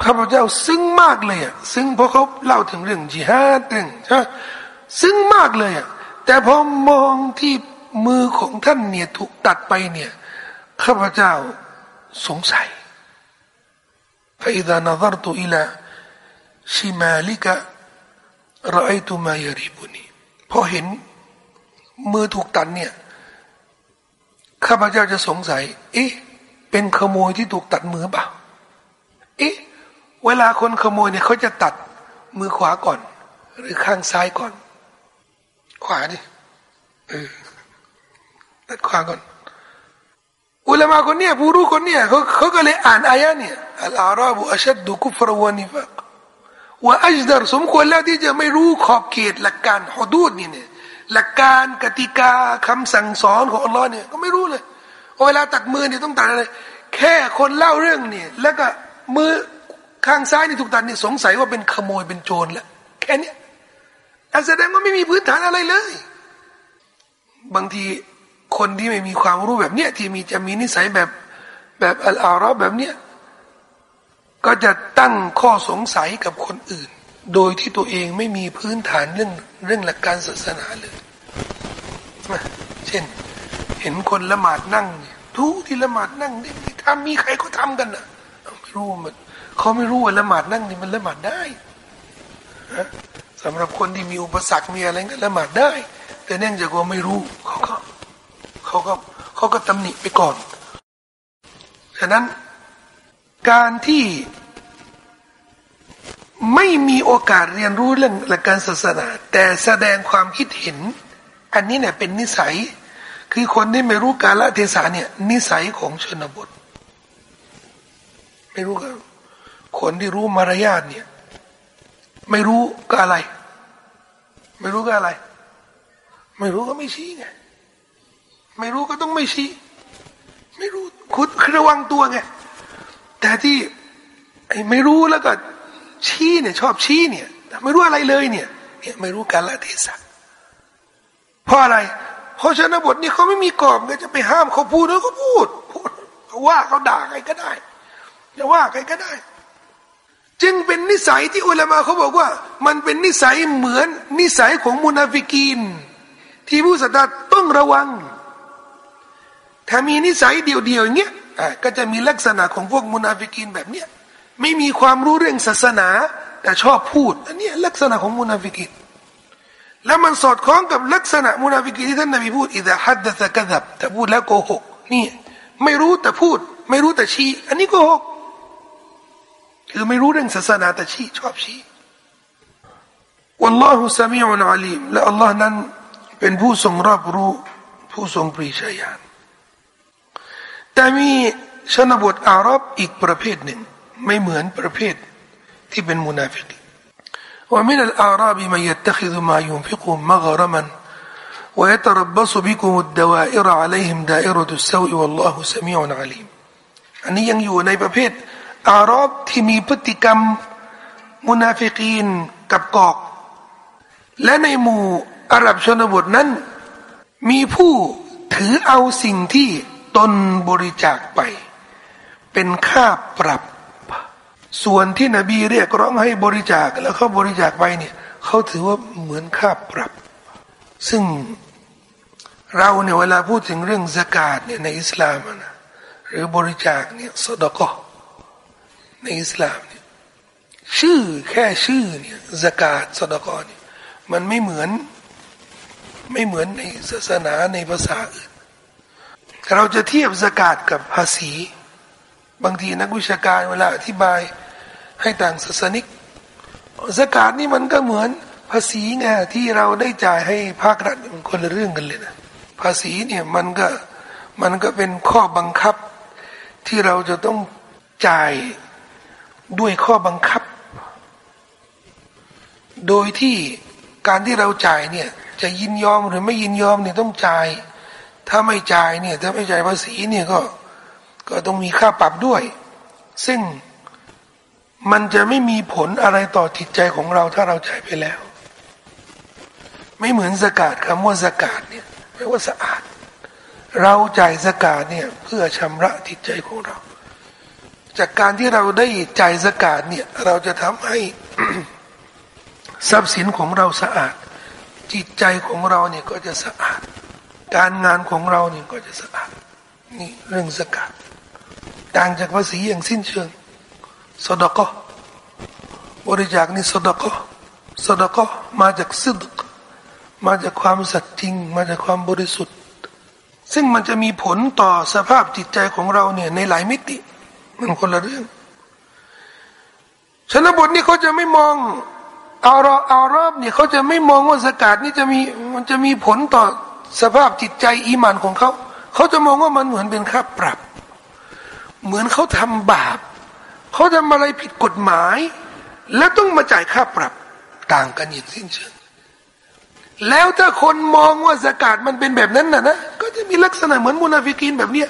พระพุทธเจ้าซึ้งมากเลยอ่ะซึ้งเพราะเขาเล่าถึงเรื่องจิฮาดเรื่องใช่ซึ้งมากเลยอ่ะแต่พอมองที่มือของท่านเนี่ยถูกตัดไปเนี่ยข้าพเจ้าสงสัย فإذا نظرت إلى شمالك رأيت ما يريبني พอเห็น มือถูกตัดเนี่ยข้าพเจ้าจะสงสัย เอ๊ะเป็นขโมยที่ถูกตัดมือเปล่าเอ๊ะเวลาคนขโมยเนี่ยเขาจะตัดมือขวาก่อน หรือข้างซ้ายก่อน ขวาดิเออตัดขวาก่อน อุลามาคนเนี้ยผู้รู้คนเนี้ยเขาเขาก็เลยอ่านอายะเนี่ยอัลอาราบุอัชดดุกุฟรวานิฟักว่าอัจดรสมควรแล้วที่จะไม่รู้ขอบเขตหลักการฮอดูดนี่เนี่ย หลักการกติกาคำสั่งสอนของอัลลอฮ์เนี่ยก็ไม่รู้เลยเวลาตัดมือเนี่ยต้องตัดอะไรแค่คนเล่าเรื่องเนี่ยแล้วก็มือข้างซ้ายนี่ถูกตัดเนี่ยสงสัยว่าเป็นขโมยเป็นโจรแล้วแค่นี้แสดงว่าไม่มีพื้นฐานอะไรเลย บางทีคนที่ไม่มีความรู้แบบเนี้ยที่มีจะมีนิสัยแบบแบบอัลอารอแบบเนี้ยก็จะตั้งข้อสงสัยกับคนอื่น โดยที่ตัวเองไม่มีพื้นฐานเรื่องเรื่องหลักการศาสนาเลยเช่น เห็นคนละหมาดนั่งทุกที่ละหมาดนั่งนี่ทำมีใครก็ทำกันนะไม่รู้มันเขาไม่รู้ว่าละหมาดนั่งนี่มันละหมาดได้สำหรับคนที่มีอุปสรรคมีอะไรก็ละหมาดได้ แต่เนื่องจากว่าไม่รู้เขาก็เขาก็เขาก็ตำหนิไปก่อนฉะนั้นการที่ ไม่มีโอกาสเรียนรู้เรื่องหลักการศาสนา แต่แสดงความคิดเห็น อันนี้เนี่ยเป็นนิสัย คือคนที่ไม่รู้กาลเทศะเนี่ย นิสัยของชนบท ไม่รู้ก็คนที่รู้มารยาทเนี่ย ไม่รู้ก็อะไร ไม่รู้ก็อะไร ไม่รู้ก็ไม่ชี้ไงไม่รู้ก็ต้องไม่ชี้ ไม่รู้คุณระวังตัวไงแต่ที่ไม่รู้แล้วก็ ชี้เนี่ยชอบชี้เนี่ย ไม่รู้อะไรเลยเนี่ยเนี่ยไม่รู้กาลเทศะเพราะอะไร เพราะชนบทนี่เขาไม่มีกรอบก็จะไปห้ามเขาพูดแล้วเขาพูดพูดเขาว่าเขาด่าใครก็ได้จะว่าใครก็ได้ จึงเป็นนิสัยที่อุลามะเขาบอกว่า มันเป็นนิสัยเหมือนนิสัยของมุนาฟิกีน ที่ผู้ศรัทธาต้องระวัง ถ้ามีนิสัยเดียวๆอย่างเงี้ยก็จะมีลักษณะของพวกมุนาฟิกีนแบบเนี้ย ไม่มีความรู้เรื่องศาสนา แต่ชอบพูด อันนี้ลักษณะของมุนาฟิกินแล้วมันสอดคล้องกับลักษณะมุนาฟิกินที่ท่านนบีพูดإذا حدث كذب แต่พูดแล้วโกหกนี่ไม่รู้แต่พูด ไม่รู้แต่ชี้ อันนี้โกหกคือไม่รู้เรื่องศาสนาแต่ชี้ชอบชี้والله سميع عليم และอัลลอฮ์นั้นเป็นผู้ทรงรอบรู้ ผู้ทรงปรีชาญาณแต่มีชนบทอาหรับอีกประเภทหนึ่ง ไม่เหมือนประเภทที่เป็นมุนาฟิกว่ามินัลอาราบิมันยัตขิดมายุนฟิกุมมะกรมัน ويتربص بكم الدوائر عليهم دائرة السوء والله سميع عليم อันนี้ยังอยู่ในประเภทอารอบที่มีพฤติกรรมมุนาฟิกีนกับกอก และในหมู่อาหรับชนบทนั้น มีผู้ถือเอาสิ่งที่ตนบริจาคไป เป็นค่าปรับ ส่วนที่นบีเรียกร้องให้บริจาคแล้วเขาบริจาคไปเนี่ยเขาถือว่าเหมือนค่าปรับ ซึ่งเราเนี่ยเวลาพูดถึงเรื่องสกาดเนี่ยในอิสลามนะหรือบริจาคเนี่ยสดก็ในอิสลามเนี่ยชื่อแค่ชื่อเนี่ยสกาดสดก็เนี่ยมันไม่เหมือนไม่เหมือนในศาสนาในภาษาอื่นเราจะเทียบสกาดกับภาษี บางทีนักวิชาการเวลาอธิบายให้ต่างศาสนิกสกาดนี่มันก็เหมือนภาษีไงที่เราได้จ่ายให้ภาครัฐมันคนละเรื่องกันเลยนะภาษีเนี่ยมันก็มันก็เป็นข้อบังคับ ที่เราจะต้องจ่ายด้วยข้อบังคับ โดยที่การที่เราจ่ายเนี่ยจะยินยอมหรือไม่ยินยอมเนี่ยต้องจ่าย ถ้าไม่จ่ายเนี่ยถ้าไม่จ่ายภาษีเนี่ยก็ ก็ต้องมีค่าปรับด้วย ซึ่งมันจะไม่มีผลอะไรต่อจิตใจของเราถ้าเราจ่ายไปแล้ว ไม่เหมือนสกาดคำว่าสกาดเนี่ยแปลว่าสะอาด เราจ่ายสกาดเนี่ยเพื่อชำระจิตใจของเรา จากการที่เราได้จ่ายสกาดเนี่ยเราจะทำให้ทรัพย์สินของเราสะอาด จิตใจของเราเนี่ยก็จะสะอาด การงานของเราเนี่ยก็จะสะอาดนี่เรื่องสกาด ต่างจากภาษีอย่างสิ้นเชิงสดก็บริจาคนี่สดก็สดก็มาจากสิดกมาจากความสัตย์จริง มาจากความบริสุทธิ์ ซึ่งมันจะมีผลต่อสภาพจิตใจของเราเนี่ยในหลายมิติ มันคนละเรื่องชนบทนี่เขาจะไม่มองอารออารอบเนี่ยเขาจะไม่มองว่าสกาดนี่จะมีมันจะมีผลต่อสภาพจิตใจอีมานของเขา เขาจะมองว่ามันเหมือนเป็นค่าปรับ เหมือนเขาทำบาปเขาทำอะไรผิดกฎหมาย แล้วต้องมาจ่ายค่าปรับต่างกันอย่างสิ้นเชิงแล้วถ้าคนมองว่าสกาดมันเป็นแบบนั้นนะนะก็จะมีลักษณะเหมือนมุนาฟิกีนแบบเนี้ย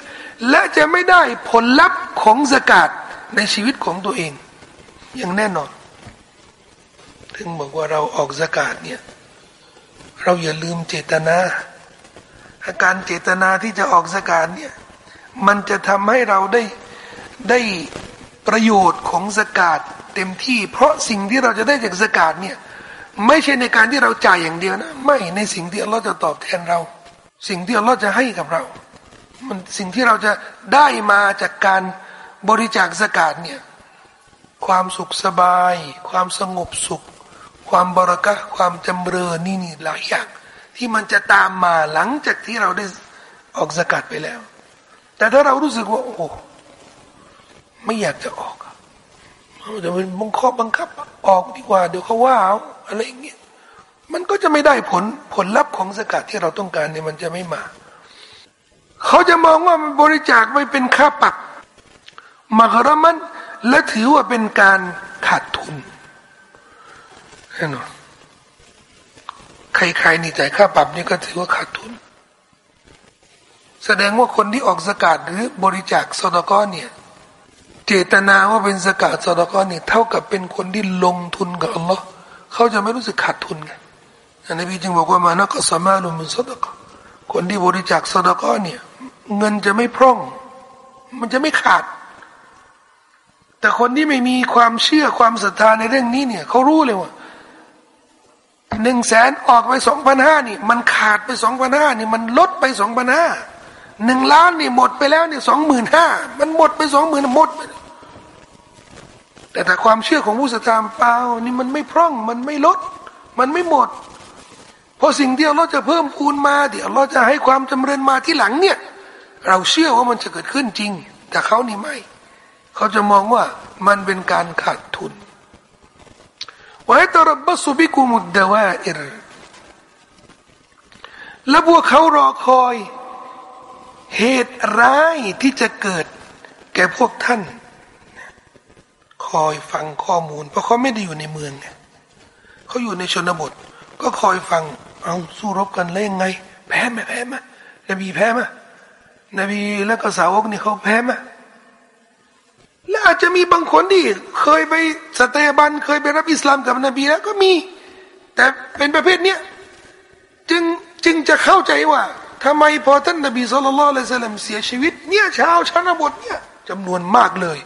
และจะไม่ได้ผลลัพธ์ของสกาดในชีวิตของตัวเอง อย่างแน่นอน ถึงบอกว่าเราออกสกาดเนี่ยเราอย่าลืมเจตนาอาการเจตนาที่จะออกสกาดเนี่ย มันจะทำให้เราได้ได้ประโยชน์ของสกาดเต็มที่ เพราะสิ่งที่เราจะได้จากสกาดเนี่ย ไม่ใช่ในการที่เราจ่ายอย่างเดียวนะ ไม่ในสิ่งที่อัลลอฮ์จะตอบแทนเรา สิ่งที่อัลลอฮ์จะให้กับเรา มันสิ่งที่เราจะได้มาจากการบริจาคสกาดเนี่ย ความสุขสบาย ความสงบสุข ความบรักะความจำเริญนี่นี่หลายอย่างที่มันจะตามมาหลังจากที่เราได้ออกสกัดไปแล้ว แต่ถ้าเรารู้สึกว่า โอ้ไม่อยากจะออกจะเป็นบังคับบังคับ ออกดีกว่า เดี๋ยวเขาว่าอะไรอย่างเงี้ยมันก็จะไม่ได้ผลผลลัพธ์ของสกัดที่เราต้องการเนี่ยมันจะไม่มา เขาจะมองว่ามันบริจาคไม่เป็นค่าปรับมากระมันและถือว่าเป็นการขาดทุนแน่นอนใครๆนี่จ่ายค่าปรับนี่ก็ถือว่าขาดทุน แสดงว่าคนที่ออกสกาดหรือบริจาคสดก้อนเนี่ย เจตนาว่าเป็นสกาดสดก้อนเนี่ยเท่ากับเป็นคนที่ลงทุนกับอัลลอฮ์เขาจะไม่รู้สึกขาดทุนไงอันนี้พี่จึงบอกว่ามานักสมารถลุมุสดกคนที่บริจาคสดก้อนเนี่ย เงินจะไม่พร่อง มันจะไม่ขาด แต่คนที่ไม่มีความเชื่อความศรัทธาในเรื่องนี้เนี่ยเขารู้เลยว่าหนึ่งแสนออกไปสองพันห้านี่ มันขาดไปสองพันห้านี่ มันลดไปสองพันห้า หนึ่งล้านนี่หมดไปแล้วเนี่ยสองหมื่นห้ามันหมดไปสองหมื่นหมดไปแต่แต่ความเชื่อของผู้ศรัทธาเปล่านี่มันไม่พร่องมันไม่ลด มันไม่หมด เพราะสิ่งที่เราจะเพิ่มพูนมาเดี๋ยวเราจะให้ความจำเริญมาที่หลังเนี่ย เราเชื่อว่ามันจะเกิดขึ้นจริง แต่เขานี่ไม่ เขาจะมองว่ามันเป็นการขาดทุนวายตรบบสุบิกุมุดดาวาอิรและพวกเขารอคอย เหตุร้ายที่จะเกิดแก่พวกท่าน คอยฟังข้อมูล เพราะเขาไม่ได้อยู่ในเมืองไงเขาอยู่ในชนบท ก็คอยฟังเอาสู้รบกันเล่งไง แพ้ไหมแพ้ไหมนบีแพ้ไหมนบีและก็สาวกนี่เขาแพ้ไหมและอาจจะมีบางคนที่เคยไปสเตบันเคยไปรับอิสลามกับนบีแล้วก็มี แต่เป็นประเภทเนี้ยจึงจึงจะเข้าใจว่า ทำไมพอท่านนบีสุลต่านละสัลลัมเสียชีวิตเนี่ยชาวชนบทเนี่ยจำนวนมากเลย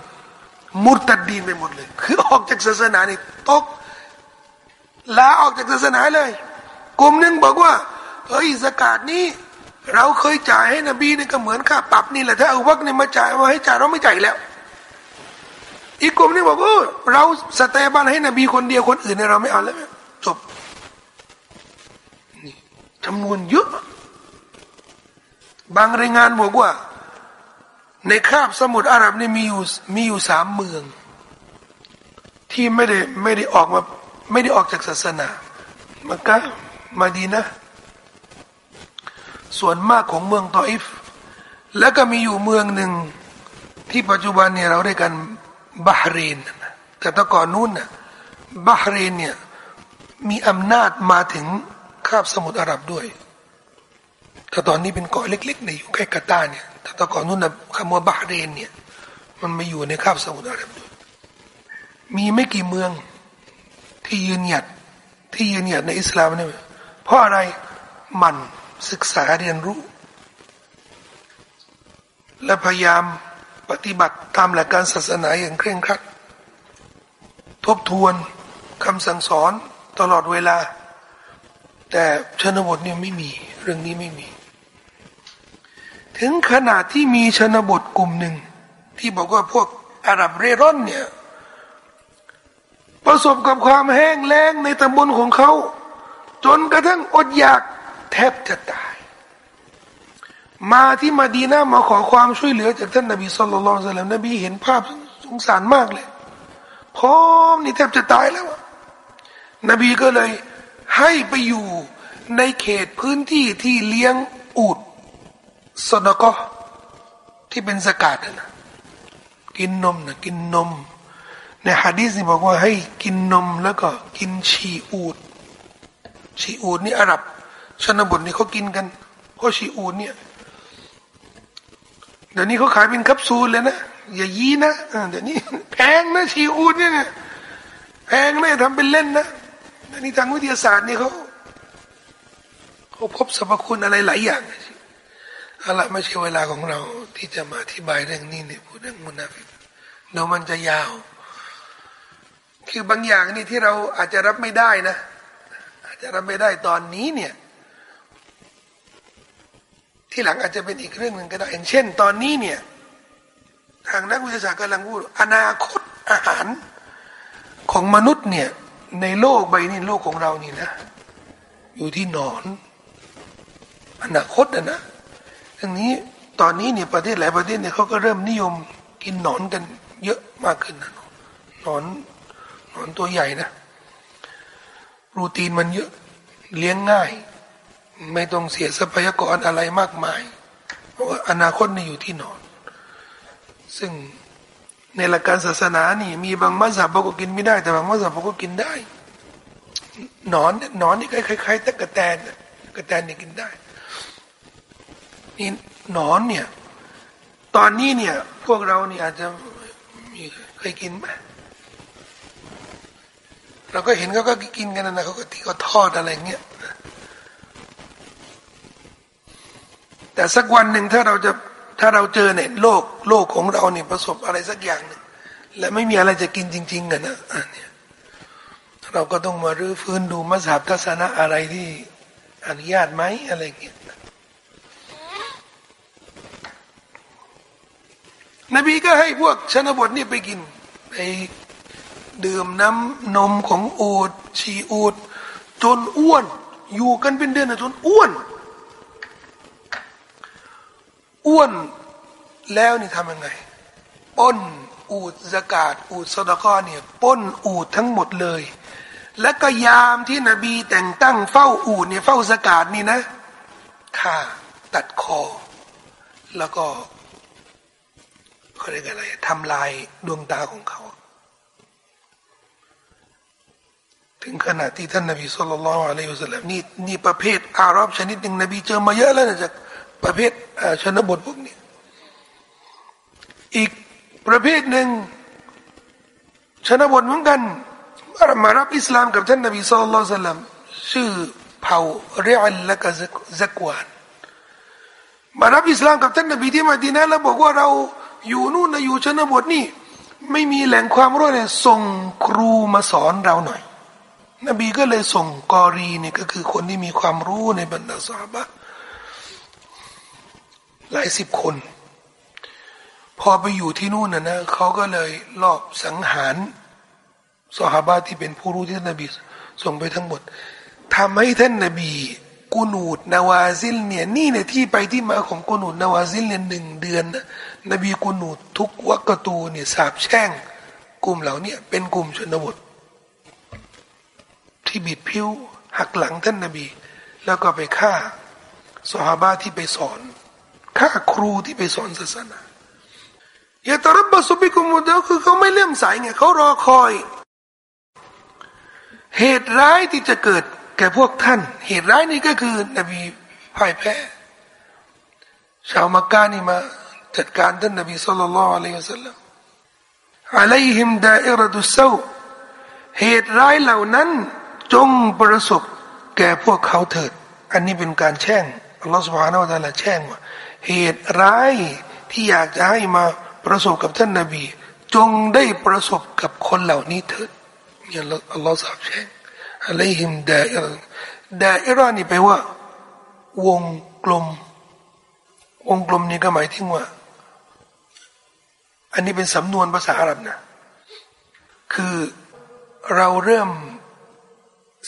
มุตตัดดีนไปหมดเลย คือออกจากศาสนานี่ตกลาออกจากศาสนาเลย กลุ่มหนึ่งบอกว่าเฮ้ยสกาดนี้ เราเคยจ่ายให้นบีนี่ก็เหมือนค่าปรับนี่แหละถ้าเอาวักนี่มาจ่ายมาให้จ่ายเราไม่จ่ายแล้ว อีกกลุ่มนึงบอกว่าเราสเตบันให้นบีคนเดียวคนอื่นเนี่ยเราไม่เอาแล้วจบนี่จำนวนเยอะ บางรายงานบอกว่า ในคาบสมุทรอาหรับนี่มีอยู่มีอยู่สามเมือง ที่ไม่ได้ไม่ได้ออกมาไม่ได้ออกจากศาสนามักกะมาดีนะ ส่วนมากของเมืองตออิฟ แล้วก็มีอยู่เมืองหนึ่งที่ปัจจุบันเนี่ยเราได้กันบาฮเรนแต่ตะก่อนนู้นน่ะบาฮเรนเนี่ยมีอำนาจมาถึงคาบสมุทรอาหรับด้วย แต่ตอนนี้เป็นเกาะเล็กๆในอยู่ใกล้กาตาเนี่ยแต่ตะก่อนนู้นนะคำว่าบาเรนเนี่ย มันมาอยู่ในคาบสมุทรอาหรับมีไม่กี่เมืองที่ยืนหยัดที่ยืนหยัดในอิสลามเนี่ยเพราะอะไรมันศึกษาเรียนรู้ และพยายามปฏิบัติตามหลักการศาสนาอย่างเคร่งครัด ทบทวนคำสั่งสอนตลอดเวลา แต่ชนบทเนี่ยไม่มี เรื่องนี้ไม่มี ถึงขนาดที่มีชนบทกลุ่มหนึ่ง ที่บอกว่าพวกอาหรับเร่ร่อนเนี่ยประสบกับความแห้งแล้งในตำบลของเขา จนกระทั่งอดอยากแทบจะตาย มาที่มาดีนามาขอความช่วยเหลือจากท่านนบีสุลต่านละนบีเห็นภาพสงสารมากเลยพร้อมนี่แทบจะตายแล้ว นบีก็เลยให้ไปอยู่ในเขตพื้นที่ที่เลี้ยงอูด สนก็ที่เป็นสกาดนะกินนมนะกินนม ในฮะดีษนี่บอกว่าให้กินนมแล้วก็กินชีอูดชีอูดนี่อาหรับชนบทนี่เขากินกันเพราะชีอูดเนี่ยเดี๋ยวนี้เขาขายเป็นคัปซูลเลยนะอย่ายี้นะเดี๋ยวนี้แพงนะชีอูดเนี่ยแพงนะทำเป็นเล่นนะเดี๋ยวนี้ทางวิทยาศาสตร์เนี่ยเขาเขาพบสรรพคุณอะไรหลายอย่าง เอาละไม่ใช่เวลาของเราที่จะมาอธิบายเรื่องนี้เนี่ยพูดเรื่องมุนาฟิกเดี๋ยวมันจะยาว คือบางอย่างนี่ที่เราอาจจะรับไม่ได้นะ อาจจะรับไม่ได้ตอนนี้เนี่ย ที่หลังอาจจะเป็นอีกเรื่องหนึ่งก็ได้อย่างเช่น ตอนนี้เนี่ย ทางนักวิทยาศาสตร์กำลังพูดอนาคตอาหารของมนุษย์เนี่ย ในโลกใบนี้โลกของเรานี่นะ อยู่ที่หนอน อนาคตนะนะ อย่างนี้ตอนนี้เนี่ยประเทศหลายประเทศเนี่ยเขาก็เริ่มนิยมกินหนอนกันเยอะมากขึ้นนะหนอนหนอนตัวใหญ่นะโปรตีนมันเยอะเลี้ยงง่าย ไม่ต้องเสียทรัพยากรอะไรมากมาย เพราะว่าอนาคตนี่อยู่ที่หนอน ซึ่งในหลักการศาสนานี่ มีบางมัสยิดบอกว่ากินไม่ได้ แต่บางมัสยิดบอกว่ากินได้ หนอนหนอนนี่คล้ายๆตะกะแตนกระแตนนี่กินได้ นี่หนอนเนี่ย ตอนนี้เนี่ย พวกเราเนี่ยอาจจะมีเคยกินไหมเราก็เห็นเขาก็กินกันนะเขาก็ที่เขาทอดอะไรเงี้ยแต่สักวันหนึ่งถ้าเราจะถ้าเราเจอเนี่ยโลกโลกของเราเนี่ยประสบอะไรสักอย่างหนึ่งและไม่มีอะไรจะกินจริง ๆกันนะอันนี้เราก็ต้องมารื้อฟื้นดูมัสยิดทัศนะอะไรที่อนุญาตไหมอะไรเงี้ย นบีก็ให้พวกชนบทนี่ไปกิน ไปดื่มน้ำนมของอูดชีอูดจนอ้วน อยู่กันเป็นเดือนจนอ้วน อ้วนแล้วนี่ทำยังไงป้นอูดสกาดอูดสดก้อเนี่ยป้นอูดทั้งหมดเลย และก็ยามที่นบีแต่งตั้งเฝ้าอูดเนี่ยเฝ้าสกาดนี่นะฆ่าตัดคอ แล้วก็ เขาเรียกอะไรทำลายดวงตาของเขา ถึงขนาดที่ท่านนบีสุลต่านละอะลัยฮุสลามนี่นี่ประเภทอาหรับชนิดหนึ่งนบีเจอมาเยอะแล้วนะจากประเภทชนบทพวกนี้ อีกประเภทหนึ่งชนบทเหมือนกันมารับอิสลามกับท่านนบีสุลต่านละชื่อเผ่าเรียลและก็ซักวานมารับอิสลามกับท่านนบีที่มาดีนะแล้วบอกว่าเรา อยู่นู่นนะอยู่ชนบทนี่ ไม่มีแหล่งความรู้เนี่ยส่งครูมาสอนเราหน่อย นบีก็เลยส่งกอรีเนี่ยก็คือคนที่มีความรู้ในบรรดาสาบะหลายสิบคน พอไปอยู่ที่นู่นนะนะเขาก็เลยลอบสังหารสหบาที่เป็นผู้รู้ที่นบีส่งไปทั้งหมดทำให้ท่านนบีกูนูดนาวาซิลเนี่ยนี่เนี่ยที่ไปที่มาของกูนูดนาวาซิลเนี่ยหนึ่งเดือน นบีกูนูทุกวักตูเนี่ยสาบแช่ง กลุ่มเหล่านี้เป็นกลุ่มชนบท ที่บิดผิวหักหลังท่านนบี แล้วก็ไปฆ่าสหาบาที่ไปสอนฆ่าครูที่ไปสอนศาสนายาตรับบสุบิกุมุดาคือเขาไม่เลื่อมใสไงเขารอคอย เหตุร้ายที่จะเกิดแก่พวกท่าน เหตุร้ายนี้ก็คือนบีพ่ายแพ้ ชาวมักกะนี่มา จัดการท่านนบีสุลต่านละอัลลอฮฺสัลลัมอะลัยฮิมดาอิรดุเซาเหตุร้ายเหล่านั้นจงประสบแก่พวกเขาเถิด อันนี้เป็นการแช่งอัลลอฮฺสุบฮานาอัลลอฮฺแช่งว่าเหตุร้ายที่อยากจะให้มาประสบกับท่านนบี จงได้ประสบกับคนเหล่านี้เถิดเนี่ยอัลลอฮฺสาบแช่งอะลัยฮิมดาอิรดาอิรานี่แปลว่า วงกลม วงกลมนี่ก็หมายถึงว่า อันนี้เป็นสำนวนภาษาอาหรับนะ คือเราเริ่ม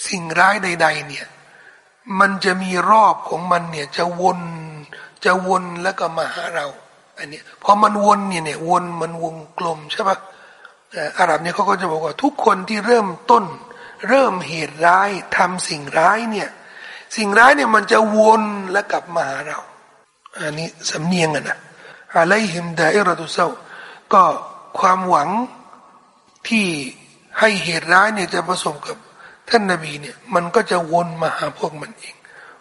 สิ่งร้ายใด ๆ เนี่ย มันจะมีรอบของมันเนี่ย จะวนจะวนแล้วก็มาหาเรา อันนี้พอมันวนเนี่ยเนี่ยวนมันวงกลมใช่ปะอาหรับเนี่ยเขาก็จะบอกว่าทุกคนที่เริ่มต้น เริ่มเหตุร้ายทำสิ่งร้ายเนี่ย สิ่งร้ายเนี่ยมันจะวนแล้วกลับมาหาเรา อันนี้สำเนียงอะนะอะไรหิมดาอิรตุเซา ก็ความหวังที่ให้เหตุร้ายเนี่ยจะประสบกับท่านนาบีเนี่ยมันก็จะวนมาหาพวกมันเอง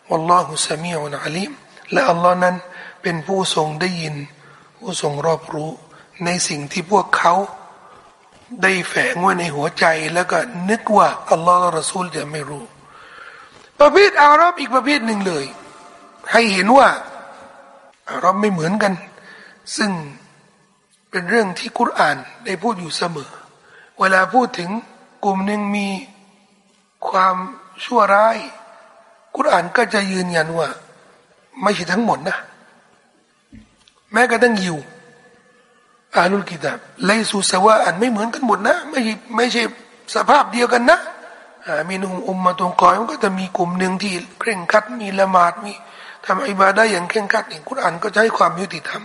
วัลลอฮุสามีอุนอาลิมและอัลลอฮ์นั้นเป็นผู้ทรงได้ยิน ผู้ทรงรอบรู้ในสิ่งที่พวกเขาได้แฝงไว้ในหัวใจแล้วก็นึกว่าอัลลอฮ์และรอซูลจะไม่รู้ ประเภทอาหรับอีกประเภทหนึ่งเลย ให้เห็นว่าอาหรับไม่เหมือนกัน ซึ่ง เป็นเรื่องที่กุรอานได้พูดอยู่เสมอ เวลาพูดถึงกลุ่มหนึ่งมีความชั่วร้าย กุรอานก็จะยืนยันว่า ไม่ใช่ทั้งหมดนะ แม้กระทั่งยิวอาลุลกิตาบไลซูสวะอันไม่เหมือนกันหมดนะ ไม่ใช่ไม่ใช่สภาพเดียวกันนะมีนุ่มอุมมาตรงกอยมันก็จะมีกลุ่มหนึ่งที่เคร่งคัดมีละหมาดมีทำอิบาดะอย่างเข่งขัดนี่กุรอานก็จะให้ความยุติธรรม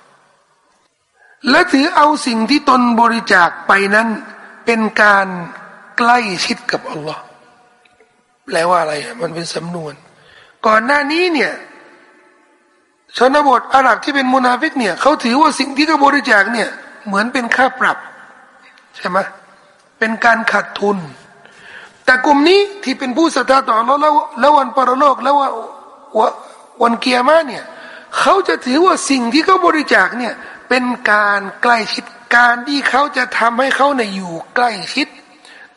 และถือเอาสิ่งที่ตนบริจาคไปนั้น เป็นการใกล้ชิดกับ Allah แปลว่าอะไร มันเป็นสำนวน ก่อนหน้านี้เนี่ยชนบทอาหรับที่เป็นมุนาฟิกเนี่ยเขาถือว่าสิ่งที่เขาบริจาคเนี่ย เหมือนเป็นค่าปรับ ใช่ไหมเป็นการขาดทุน แต่กลุ่มนี้ที่เป็นผู้ศรัทธาต่อเราแล้วแล้ววันปรโลกแล้วว่าวันเกียร์มาเนี่ยเขาจะถือว่าสิ่งที่เขาบริจาคเนี่ย เป็นการใกล้ชิดการที่เขาจะทำให้เขาในอยู่ใกล้ชิด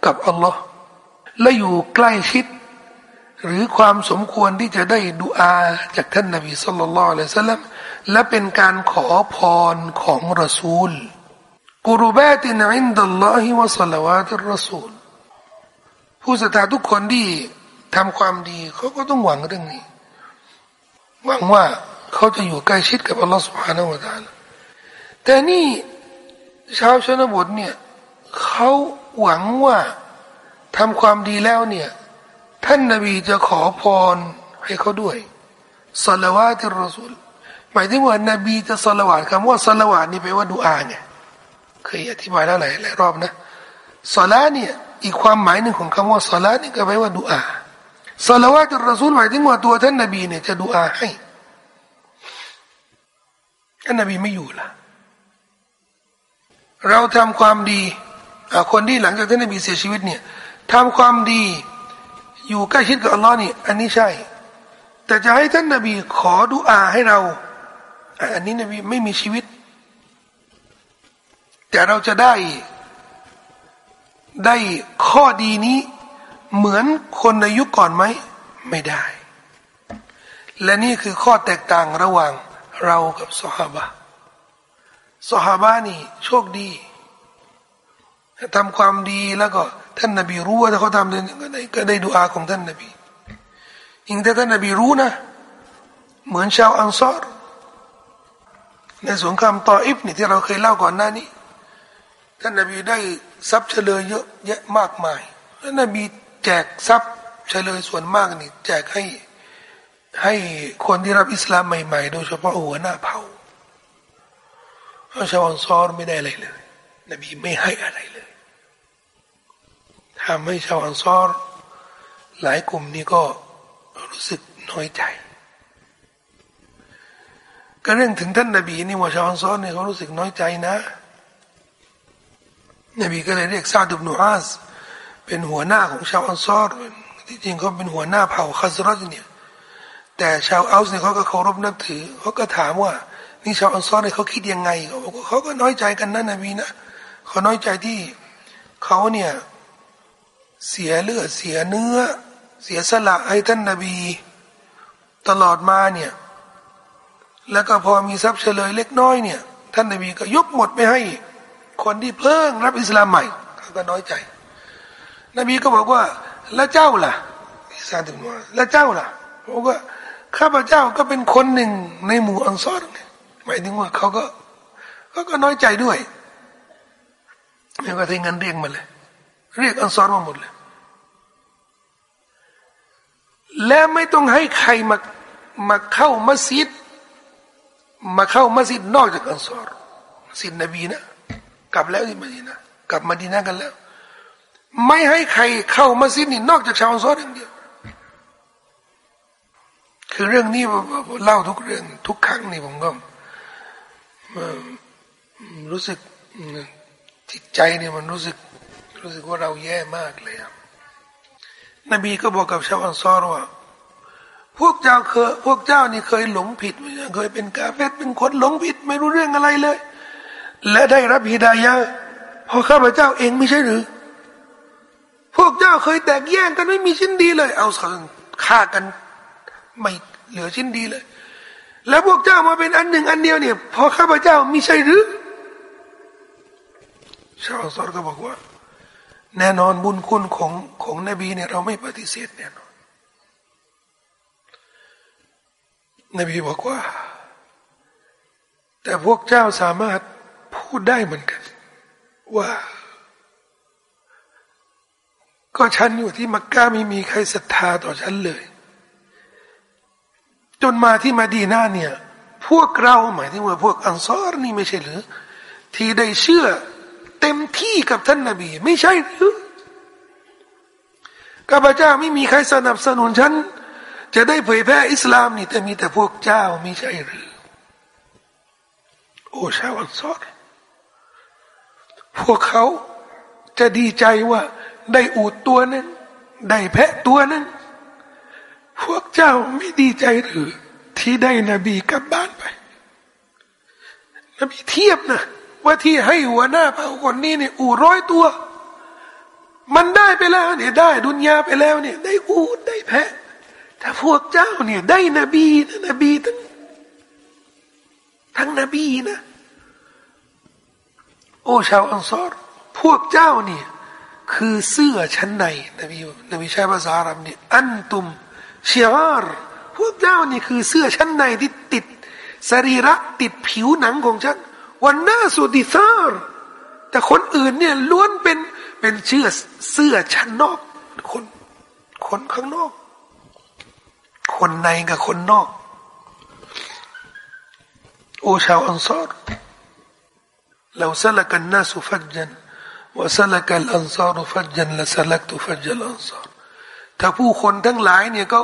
กับอัลลอฮ์และอยู่ใกล้ชิด หรือความสมควรที่จะได้ดูอาจากท่านนบีสุลต่านละอัลลอฮ์และเป็นการขอพรของรอซูลกุรุบาตินอินดัลลอฮิวะสัลวาติรอซูลผู้ศรัทธาทุกคนที่ทำความดีเขาก็ต้องหวังเรื่องนี้หวังว่าเขาจะอยู่ใกล้ชิดกับอัลลอฮฺสุบฮานาวะตาล แต่นี่ชาวชนบทเนี่ยเขาหวังว่าทำความดีแล้วเนี่ย ท่านนาบีจะขอพรให้เขาด้วยสัลวาติรอซูลหมายถึงว่านบีจะสัลวาตคำว่าสัลวาตนี่แปลว่าดูอาไงเคยอธิบายแล้วหลายหลายรอบนะสลาเนี่ยอีกความหมายหนึ่งของคำว่าสลานี่ก็แปลว่าดูอาสลาวาตุรอซูลหมายถึงว่าตัวท่านนบีเนี่ยจะดูอาให้ท่านนบีไม่อยู่ละ เราทำความดีคนที่หลังจากท่านนบีเสียชีวิตเนี่ยทำความดี อยู่ใกล้ชิดกับอัลลอฮ์นี่อันนี้ใช่ แต่จะให้ท่านนบีขอดุอาให้เรา อันนี้นบีไม่มีชีวิต แต่เราจะได้ ได้ข้อดีนี้เหมือนคนในยุคก่อนไหม ไม่ได้ และนี่คือข้อแตกต่างระหว่างเรากับสหบะ สหบะนี่ โชคดีทำความดีแล้วก็ ท่านนบีรู้ว่าถ้าเขาทำก็ได้ก็ได้ดูอาของท่านนบียิ่งถ้าท่านนบีรู้นะ เหมือนชาวอังซอรในสงครามต่ออิฟนี่ที่เราเคยเล่าก่อนหน้านี้ ท่านนบีได้ทรัพย์เฉลยเยอะแยะมากมายแล้วนบีแจกทรัพย์เฉลยส่วนมากนี่ แจกให้ให้คนที่รับอิสลามใหม่ ๆ โดยเฉพาะหัวหน้าเผ่า ชาวอันซอรไม่ได้อะไรเลย นบีไม่ให้อะไรเลยทำให้ชาวอันซอรหลายกลุ่มนี้ก็รู้สึกน้อยใจ ก็เรื่องถึงท่านนบีนี่ว่าชาวอันซอรเนี่ยเขารู้สึกน้อยใจนะ นบีก็เลยเรียกซาดุบนูอาสเป็นหัวหน้าของชาวอันซอรที่จริงเขาเป็นหัวหน้าเผ่าคาสรัตเนี่ยแต่ชาวอัลส์เนี่ยเขาก็เคารพนับถือเขาก็ถามว่า นี่ชาวอันซอรเนี่ยเขาคิดยังไงเขาบอกเขาก็น้อยใจกันนะนบีนะเขาน้อยใจที่เขาเนี่ยเสียเลือดเสียเนื้อ เสียสละให้ท่านนบี ตลอดมาเนี่ย แล้วก็พอมีทรัพย์เฉลยเล็กน้อยเนี่ย ท่านนบีก็ยกหมดไปให้ คนที่เพิ่งรับอิสลามใหม่เขาก็น้อยใจ นบีก็บอกว่าแล้วเจ้าล่ะอิสาถึงว่าแล้วเจ้าล่ะบอกว่าข้าพเจ้าก็เป็นคนหนึ่งในหมู่อันซอร์ หมายถึงว่าเขาก็เขาก็น้อยใจด้วยไม่ว่าที่เงินเรียกมาเลย เรียกอันซอรมาหมดเลย และไม่ต้องให้ใครมามาเข้ามัสยิด มาเข้ามัสยิดนอกจากอันซอรมัสยิดนบีนะกลับแล้วที่มาดีนะกลับมาดีนะกันแล้ว ไม่ให้ใครเข้ามัสยิดนี่นอกจากชาวอันซอรอย่างเดียวคือเรื่องนี้เล่าทุกเรื่องทุกครั้งนี่ผมก็ รู้สึกจิตใจเนี่ยมันรู้สึก รู้สึกว่าเราแย่มากเลยครับนบีก็บอกกับชาวอันซอรว่า พวกเจ้าเคยพวกเจ้านี่เคยหลงผิดเคยเป็นกาเฟตเป็นคนหลงผิดไม่รู้เรื่องอะไรเลย และได้รับฮิดายะพอข้าพเจ้าเองไม่ใช่หรือ พวกเจ้าเคยแตกแย่งกันไม่มีชิ้นดีเลย เอาสังฆ่ากัน ไม่เหลือชิ้นดีเลย แล้วพวกเจ้ามาเป็นอันหนึ่งอันเดียวเนี่ยพอข้าพเจ้าม่ใช่หรือชาวซอรก็บอกว่า แน่นอนบุญคุณของของนบีเนี่ยเราไม่ปฏิเสธแน่นอนนบีบอกว่า แต่พวกเจ้าสามารถพูดได้เหมือนกัน ว่า ก็ฉันอยู่ที่มักกะไม่มีใครศรัทธาต่อฉันเลย จนมาที่มาดีนาเนี่ย พวกเราหมายถึงว่าพวกอันซอรนี่ไม่ใช่หรือ ที่ได้เชื่อเต็มที่กับท่านนาบี ไม่ใช่หรือข้าพเจ้าไม่มีใครสนับสนุนฉันจะได้เผยแพร่อิสลามนี่แต่มีแต่พวกเจ้าไม่ใช่หรือ โอ้ชาวอันซอรพวกเขาจะดีใจว่าได้อูดตัวนึงได้แพะตัวนึง พวกเจ้าไม่ดีใจหรือ ที่ได้นบีกลับบ้านไป นบีเทียบนะว่าที่ให้หัวหน้าเผ่าคนนี้เนี่ยอู่ร้อยตัว มันได้ไปแล้วเนี่ยได้ ดุนยาไปแล้วเนี่ย ได้อูดได้แพะแต่พวกเจ้าเนี่ย ได้นบีนะนบีทั้งทั้งนบีนะ โอ้ชาวอังซอรพวกเจ้าเนี่ย คือเสื้อชั้นในนบีนบีใช้ภาษาอาหรับเนี่ยอันตุม เชียร์พวกเจ้านี่คือเสื้อชั้นในที่ติดสรีระติดผิวหนังของฉันวันหน้าสุดิซาร์แต่คนอื่นเนี่ยล้วนเป็นเป็นเชื่อเสื้อชั้นนอกคนคนข้างนอก คนในกับคนนอก โอชาวอันซอรเราสลักันนาสุฟัจจันว่าสลักันอันซอรฟัจจันละสลักตุฟัจจันอันซอร ถ้าผู้คนทั้งหลายเนี่ยเขา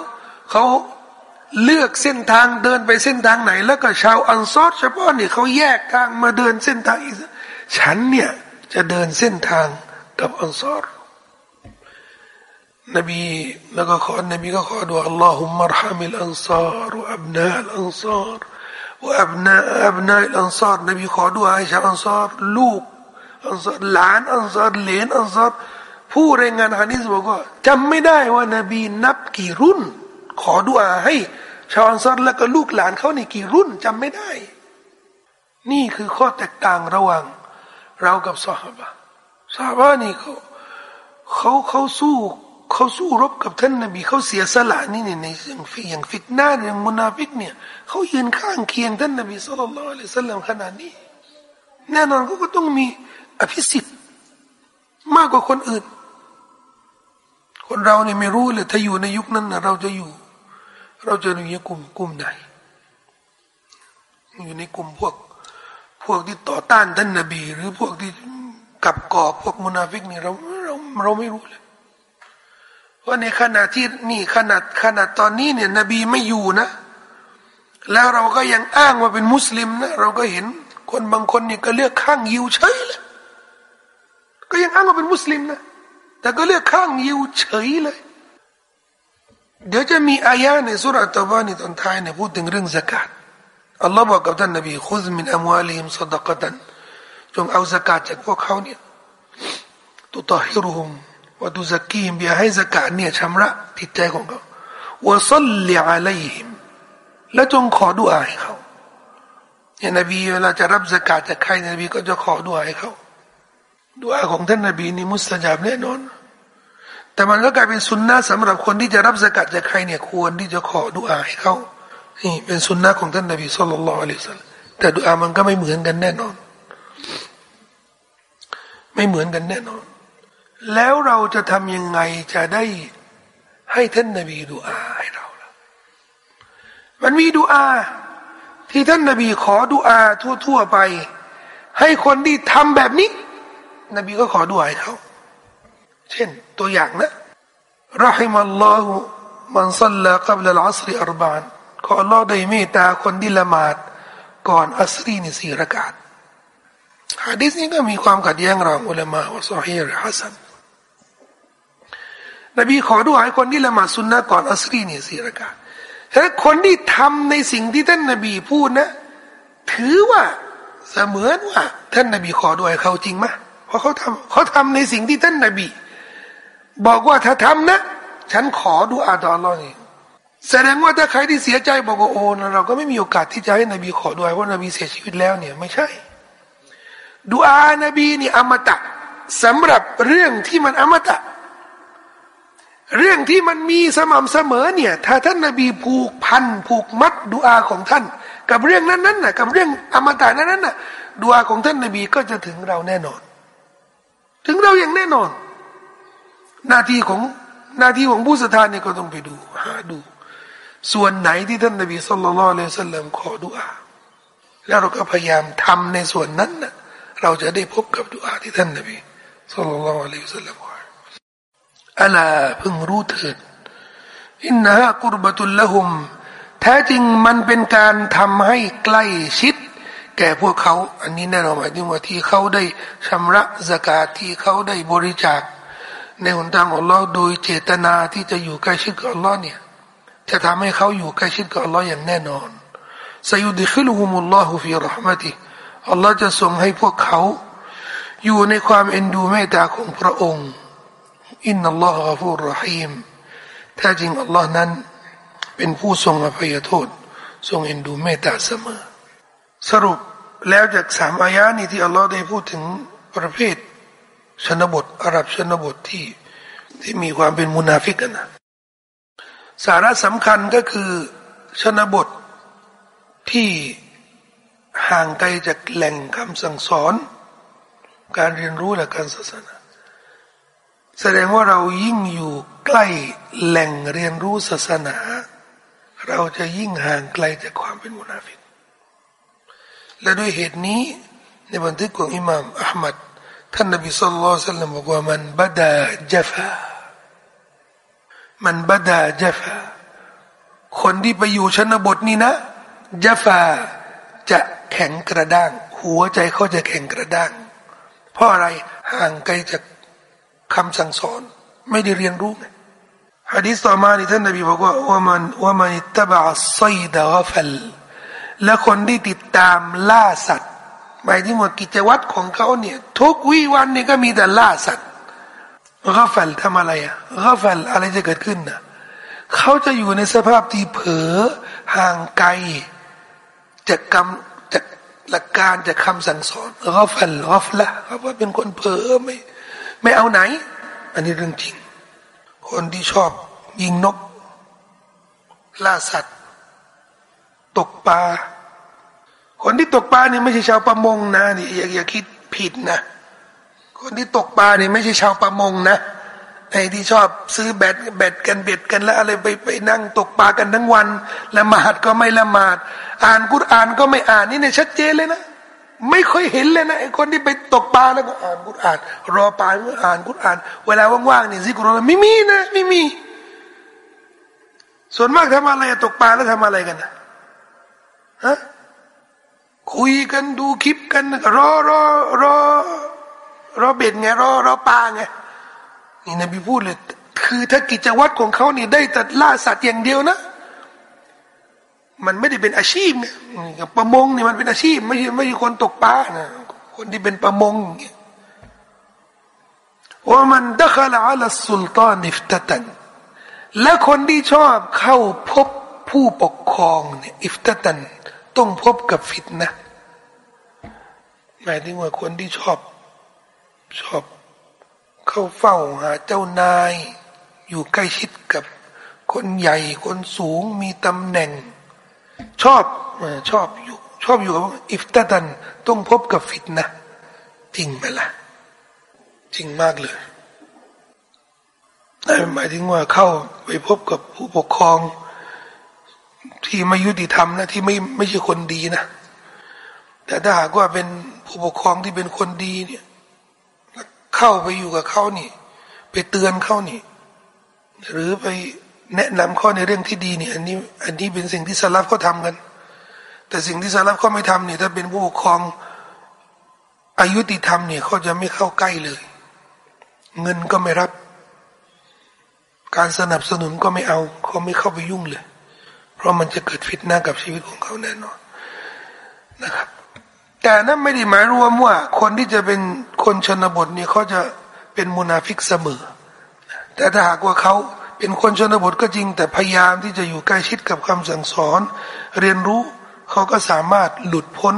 เขาเลือกเส้นทางเดินไปเส้นทางไหน แล้วก็ชาวอันซอรเฉพาะเนี่ยเขาแยกทางมาเดินเส้นทางอีกฉันเนี่ยจะเดินเส้นทางกับอันซอรนบีแล้วก็ขอนบีก็ขอดูอัลลอฮุมะรฮามิลอันซาร์อับนาอัลอันซาร์ว่าอับนาอับนาอันซาร์นบีขอดูให้ชาวอันซาร์ลูกอันซาร์หลานอันซาร์เหลนอันซาร์ ผู้รายงานฮะดิษบอกว่าจำไม่ได้ว่านบีนับกี่รุ่น ขอดุอาให้ชาวอันซาร์แล้วก็ลูกหลานเขาในกี่รุ่นจำไม่ได้ นี่คือข้อแตกต่างระหว่างเรากับซอฮาบะฮ์ซอฮาบะฮ์นี่เขาเขาเขาสู้เขาสู้รบกับท่านนบีเขาเสียสละนี่เนี่ยในอย่างฟิอย่างฟิกหน้าอย่างมุนาฟิกเนี่ยเขายืนข้างเคียงท่านนบี صلى الله عليه وسلم ขนาดนี้ แน่นอนเขาก็ต้องมีอภิสิทธิ์มากกว่าคนอื่น คนเราเนี่ยไม่รู้เลยถ้าอยู่ในยุคนั้นนะเราจะอยู่ เราจะอยู่ในกลุ่มกลุ่มไหน อยู่ในกลุ่มพวก พวกที่ต่อต้านท่านนบี หรือพวกที่กับกอบพวกมุนาฟิกนี่เราเราเราไม่รู้เลยว่าในขณะที่นี่ขนาดขนาดตอนนี้เนี่ยนบีไม่อยู่นะ แล้วเราก็ยังอ้างว่าเป็นมุสลิมนะเราก็เห็นคนบางคนเนี่ยก็เลือกข้างยิวเฉยเลยก็ยังอ้างว่าเป็นมุสลิมนะ แต่ก็เลือกข้างยิวเฉยเลย เดี๋ยวจะมีอายะในสุรตะบานีตอนท้ายเนี่ยพูดถึงเรื่องสกาดอัลลอฮ์บอกกับท่านนบีคุซมินอัมวาลิมสดกตันจงเอาสกาดจากพวกเขาเนี่ยตุตาฮิรุมว่าดูสกีมเบียให้สกาดเนี่ยชำระจิตใจของเขาว่าซัลลิอะลัยฮิมและจงขอดุอาให้เขาเนี่ยนบีเวลาจะรับสกาดจากใครนบีก็จะขอดุอาให้เขา ดุอาของท่านนบีนี่มุสตจาบแน่นอน แต่มันก็กลายเป็นสุนนะสำหรับคนที่จะรับสกัดจากใครเนี่ยควรที่จะขอดุอาให้เขานี่เป็นสุนนะของท่านนบีสุลต่านละอัลลอฮฺแต่ดุอามันก็ไม่เหมือนกันแน่นอน ไม่เหมือนกันแน่นอน แล้วเราจะทำยังไงจะได้ให้ท่านนบีดูอาให้เราล่ะมันมีดูอา ที่ท่านนบีขอดูอาทั่วๆไป ให้คนที่ทำแบบนี้ นบีก็ขอดูอาให้เขา เช่นตัวอย่างนะรหิมัลลอฮุมันสัลลากับละอัสรีอัรบานขออัลลอฮ์ได้เมตตาคนที่ละหมาด ก่อนอัสรีในสี่รากาศฮะดิษนี้ก็มีความขัดแย้งระหว่างอุลามะว่าซอฮีหรือฮัสซันนบีขอดูให้คนที่ละหมาดสุนนะก่อนอัสรีเนี่ยสี่ระกาศถ้าคนที่ทำในสิ่งที่ท่านนบีพูดนะ ถือว่าเสมือนว่า ท่านนบีขอด้วยเขาจริงไหม เพราะเขาทำเขาทำในสิ่งที่ท่านนบี บอกว่าถ้าทำนะ ฉันขอดูอาตอลอนี่แสดงว่าถ้าใครที่เสียใจบอกว่าโอ้เราก็ไม่มีโอกาสที่จะให้นบีขอด้วยเพราะนบีเสียชีวิตแล้วเนี่ย ไม่ใช่ดูอานบีนี่อมตะสำหรับเรื่องที่มันอมตะ เรื่องที่มันมีสม่ำเสมอเนี่ย ถ้าท่านนบีผูกพันผูกมัดดูอาของท่าน กับเรื่องนั้นนั้นน่ะกับเรื่องอมตะนั้นนั้นน่ะดูอาของท่านนบีก็จะถึงเราแน่นอน ถึงเราอย่างแน่นอน หน้าที่ของหน้าที่ของผู้ศรัทธาเนี่ยก็ต้องไปดู หาดู ส่วนไหนที่ท่านนบีสุลต่านละเลสลมขอดูอาแล้วเราก็พยายามทำในส่วนนั้นนะเราจะได้พบกับดูอาที่ท่านนบีสุลต่านละเลสลมอัลาพิ่งรู้เถิดอินนะฮะกุรบตุลละหุมแท้จริงมันเป็นการทำให้ใกล้ชิด แก่พวกเขา อันนี้แน่นอนหมายถึงว่าที่เขาได้ชำระสกาที่เขาได้บริจาค ในหนทางของอัลลอฮ์โดยเจตนาที่จะอยู่ใกล้ชิดกับอัลลอฮ์เนี่ยจะทำให้เขาอยู่ใกล้ชิดกับอัลลอฮ์อย่างแน่นอนสยุดิคิลุฮุมุลลอฮุฟีรหมติอัลลอฮ์จะทรงให้พวกเขา อยู่ในความเอ็นดูเมตตาของพระองค์ อินนัลลอฮฺฟูรฮีมแท้จริงอัลลอฮ์นั้น เป็นผู้ทรงอภัยโทษ ทรงเอ็นดูเมตตาเสมอ สรุป แล้วจากสามอายานี้ที่อัลลอฮ์ได้พูดถึงประเภทชนบทอาหรับชนบทที่ที่มีความเป็นมุนาฟิกกันนะสาระสำคัญก็คือชนบทที่ห่างไกลจากแหล่งคำสั่งสอน การเรียนรู้และการศาสนา แสดงว่าเรายิ่งอยู่ใกล้แหล่งเรียนรู้ศาสนา เราจะยิ่งห่างไกลจากความเป็นมุนาฟิก และด้วยเหตุนี้ ในบันทึกของอิหม่ามอัลมัดท่านนบีสุลต่านบอกว่ามันบดาจฟามันบดาจฟาคนที่ไปอยู่ชนบทนี้นะจฟาจะแข็งกระด้าง หัวใจเขาจะแข็งกระด้าง เพราะอะไรห่างไกลจากคำสั่งสอน ไม่ได้เรียนรู้ไงฮะดีษต่อมาที่ท่านนบีบอกว่าว่ามันว่ามันตบะไซดะฟัล และคนที่ติดตามล่าสัตว์หมายถึงว่ากิจวัตรของเขาเนี่ย ทุกวิวันนี่ก็มีแต่ล่าสัตว์กาฟัลทำอะไรอะกาฟัลอะไรจะเกิดขึ้นนะเขาจะอยู่ในสภาพที่เผลอห่างไกลจากกรรมจากหลักการจากคำสั่งสอนกาฟัลกาฟละเขาว่าเป็นคนเผลอไม่ไม่เอาไหน อันนี้เรื่องจริง คนที่ชอบยิงนก ล่าสัตว์ ตกปลา คนที่ตกปลาเนี่ยไม่ใช่ชาวประมงนะนี่อย่าอย่าคิดผิดนะ คนที่ตกปลาเนี่ยไม่ใช่ชาวประมงนะไอ้ที่ชอบซื้อแบตแบตกันเบ็ดกันแล้วอะไรไปไปนั่งตกปลากันทั้งวันละหมาดก็ไม่ละหมาด อ่านกุรอานก็ไม่อ่านนี่เนี่ยชัดเจนเลยนะไม่ค่อยเห็นเลยนะไอ้คนที่ไปตกปลาแล้วก็อ่านกุรอาน รอปลาก็อ่านกุรอาน เวลาว่างๆเนี่ยซิกุรอานไม่มีนะไม่มี ส่วนมากทำอะไรตกปลาแล้วทำอะไรกันนะฮะ คุยกันดูคลิปกันรอรอรอรอเบ็ดไงรอรอปลาไงนี่นบีพูดเลย คือถ้ากิจวัตรของเขานี่ได้แต่ล่าสัตว์อย่างเดียวนะ มันไม่ได้เป็นอาชีพไงประมงนี่มันเป็นอาชีพ ไม่ใช่ไม่ใช่คนตกปลานะคนที่เป็นประมงว่ามันดัคลาลสุลตานิฟตตันและคนที่ชอบเข้าพบผู้ปกครองเนี่ยอิฟตตัน ต้องพบกับฟิตนะหมายถึงว่าคนที่ชอบ ชอบ เข้าเฝ้าหาเจ้านาย อยู่ใกล้ชิดกับ คนใหญ่คนสูงมีตำแหน่ง ชอบชอบอยู่ชอบอยู่กับอิฟตาตันต้องพบกับฟิตนะจริงไหมล่ะ จริงมากเลยหมายถึงว่าเข้าไปพบกับผู้ปกครอง ที่ไม่ยุติธรรมนะที่ไม่ไม่ใช่คนดีนะ แต่ถ้าหากว่าเป็นผู้ปกครองที่เป็นคนดีเนี่ยเข้าไปอยู่กับเขานี่ ไปเตือนเขานี่ หรือไปแนะนำข้อในเรื่องที่ดีเนี่ย อันนี้ อันนี้เป็นสิ่งที่สลับเขาทากัน แต่สิ่งที่สลับเขาไม่ทำเนี่ย ถ้าเป็นผู้ปกครองอายุติธรรมเนี่ยเขาจะไม่เข้าใกล้เลย เงินก็ไม่รับ การสนับสนุนก็ไม่เอาเขาไม่เข้าไปยุ่งเลย เพราะมันจะเกิดฟิตนากับชีวิตของเขาแน่นอนนะครับ แต่นั้นไม่ได้หมายรวมว่า คนที่จะเป็นคนชนบทเนี่ยเขาจะเป็นมุนาฟิกเสมอ แต่ถ้าหากว่าเขาเป็นคนชนบทก็จริง แต่พยายามที่จะอยู่ใกล้ชิดกับคำสั่งสอน เรียนรู้เขาก็สามารถหลุดพ้น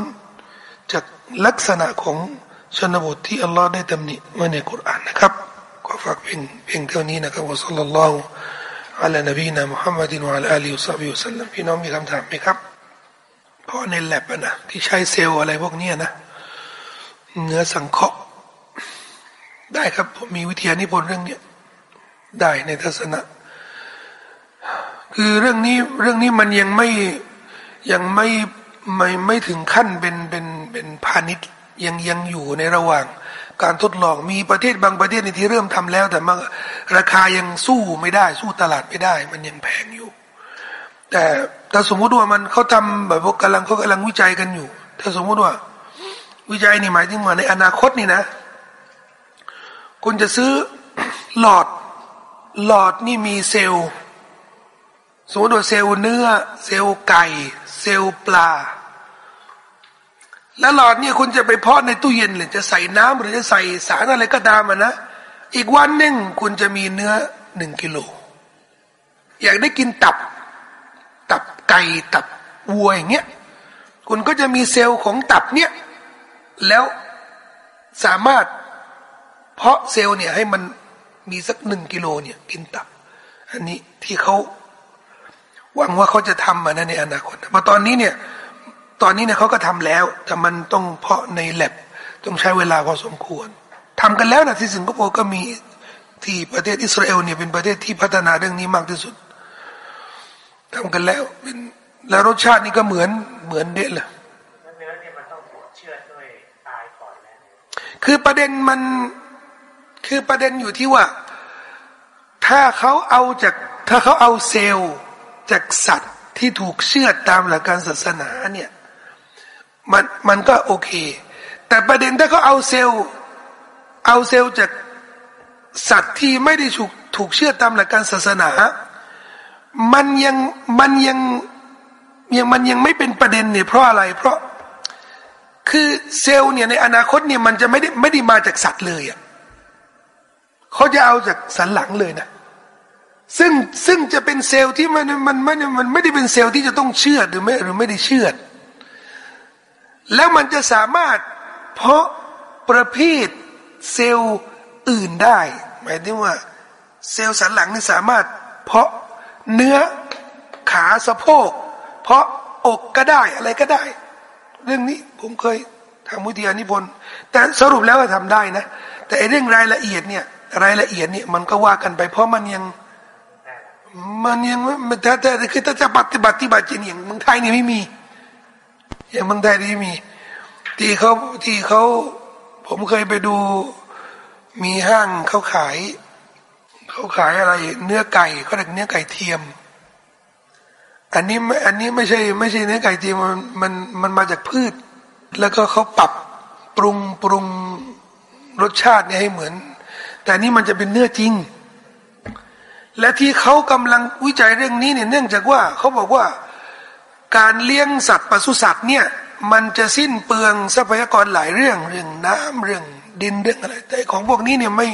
จากลักษณะของชนบทที่อัลลอฮ์ได้ตำหนิไว้ในกุรอานนะครับ ก็ฝากเพียงเพียงเท่านี้นะครับวะสัลลอฮฺ อะลัยนบีนะมุฮัมมัดินวะอัลอาลีอุสซับิอุสัลลัมพี่น้องมีคำถามไหมครับ เพราะในแลบนะที่ใช้เซลล์อะไรพวกนี้นะ เนื้อสังเคราะห์ ได้ครับผมมีวิทยานิพนธ์เรื่องนี้ได้ในทัศนะ คือเรื่องนี้เรื่องนี้มันยังไม่ยังไม่ไม่ไม่ถึงขั้นเป็นเป็นเป็นพาณิชย์ยังยังอยู่ในระหว่าง การทดลองมีประเทศบางประเทศในที่เริ่มทำแล้ว แต่มันราคายังสู้ไม่ได้ สู้ตลาดไม่ได้ มันยังแพงอยู่ แต่ถ้าสมมุติว่ามันเขาทำแบบพวกกำลังเขากำลังวิจัยกันอยู่ ถ้าสมมุติว่า วิจัยนี่หมายถึงว่าในอนาคตนี่นะ คุณจะซื้อหลอดหลอดนี่มีเซลล์สมมติว่าเซลล์เนื้อ เซลล์ไก่ เซลล์ปลา แล้วหลอดนี่คุณจะไปเพาะในตู้เย็นหรือจะใส่น้ำหรือจะใส่สารอะไรก็ตามนะ อีกวันหนึ่งคุณจะมีเนื้อหนึ่งกิโลอยากได้กินตับ ตับไก่ตับวัวอย่างเงี้ยคุณก็จะมีเซลล์ของตับเนี่ยแล้วสามารถเพาะเซลล์เนี่ยให้มันมีสักหนึ่งกิโลเนี่ยกินตับ อันนี้ที่เขาหวังว่าเขาจะทำมานะในอนาคตมาตอนนี้เนี่ย ตอนนี้เนี่ยเขาก็ทำแล้ว แต่มันต้องเพาะในแลบต้องใช้เวลาพอสมควรทำกันแล้วนะที่สิงคโปร์ก็มีที่ประเทศอิสราเอลเนี่ยเป็นประเทศที่พัฒนาเรื่องนี้มากที่สุดทำกันแล้วเป็นแล้วรสชาตินี่ก็เหมือนเหมือนเด็ดเลยเนื้อเนี่ยมันเชื่อด้วยคือประเด็นมันคือประเด็นอยู่ที่ว่า ถ้าเขาเอาจากถ้าเขาเอาเซลล์จากสัตว์ที่ถูกเชือดตามหลักการศาสนาเนี่ย มันมันก็โอเค แต่ประเด็นถ้าเขาเอาเซลล์เอาเซลล์จากสัตว์ที่ไม่ได้ถูกถูกเชือดตามหลักการศาสนา มันยังมันยังยังมันยังไม่เป็นประเด็นเนี่ยเพราะอะไร เพราะคือเซลล์เนี่ยในอนาคตเนี่ยมันจะไม่ได้ไม่ได้มาจากสัตว์เลยอะเขาจะเอาจากสันหลังเลยนะซึ่งซึ่งจะเป็นเซลล์ที่มันมันมันมันไม่ได้เป็นเซลล์ที่จะต้องเชื่อหรือไม่หรือไม่ได้เชื่อ แล้วมันจะสามารถเพาะประเภทเซลล์อื่นได้ หมายถึงว่า เซลล์สันหลังนี่สามารถ เพาะเนื้อขาสะโพก เพาะอกก็ได้อะไรก็ได้ เรื่องนี้ผมเคยทำวิทยานิพนธ์แต่สรุปแล้วว่าทำได้นะ แต่เรื่องรายละเอียดเนี่ยรายละเอียดเนี่ยมันก็ว่ากันไป เพราะมันยังมันยังมันแต่แต่คือถ้าจะปฏิบัติบัติจริงอย่างเมืองไทยนี่ไม่มี อย่างเมืองไทยนี่มีที่เขาที่เขาผมเคยไปดูมีห้างเขาขายเขาขายอะไรเนื้อไก่เขาเรียกเนื้อไก่เทียม อันนี้ไม่อันนี้ไม่ใช่ไม่ใช่เนื้อไก่เทียมมันมันมันมาจากพืช แล้วก็เขาปรับปรุงปรุงรสชาติเนี่ยให้เหมือน แต่นี่มันจะเป็นเนื้อจริง และที่เขากำลังวิจัยเรื่องนี้เนี่ยเนื่องจากว่าเขาบอกว่า การเลี้ยงสัตว์ปศุสัตว์เนี่ยมันจะสิ้นเปลืองทรัพยากรหลายเรื่องเรื่องน้ำเรื่องดินเรื่องอะไร แต่ของพวกนี้เนี่ยไม่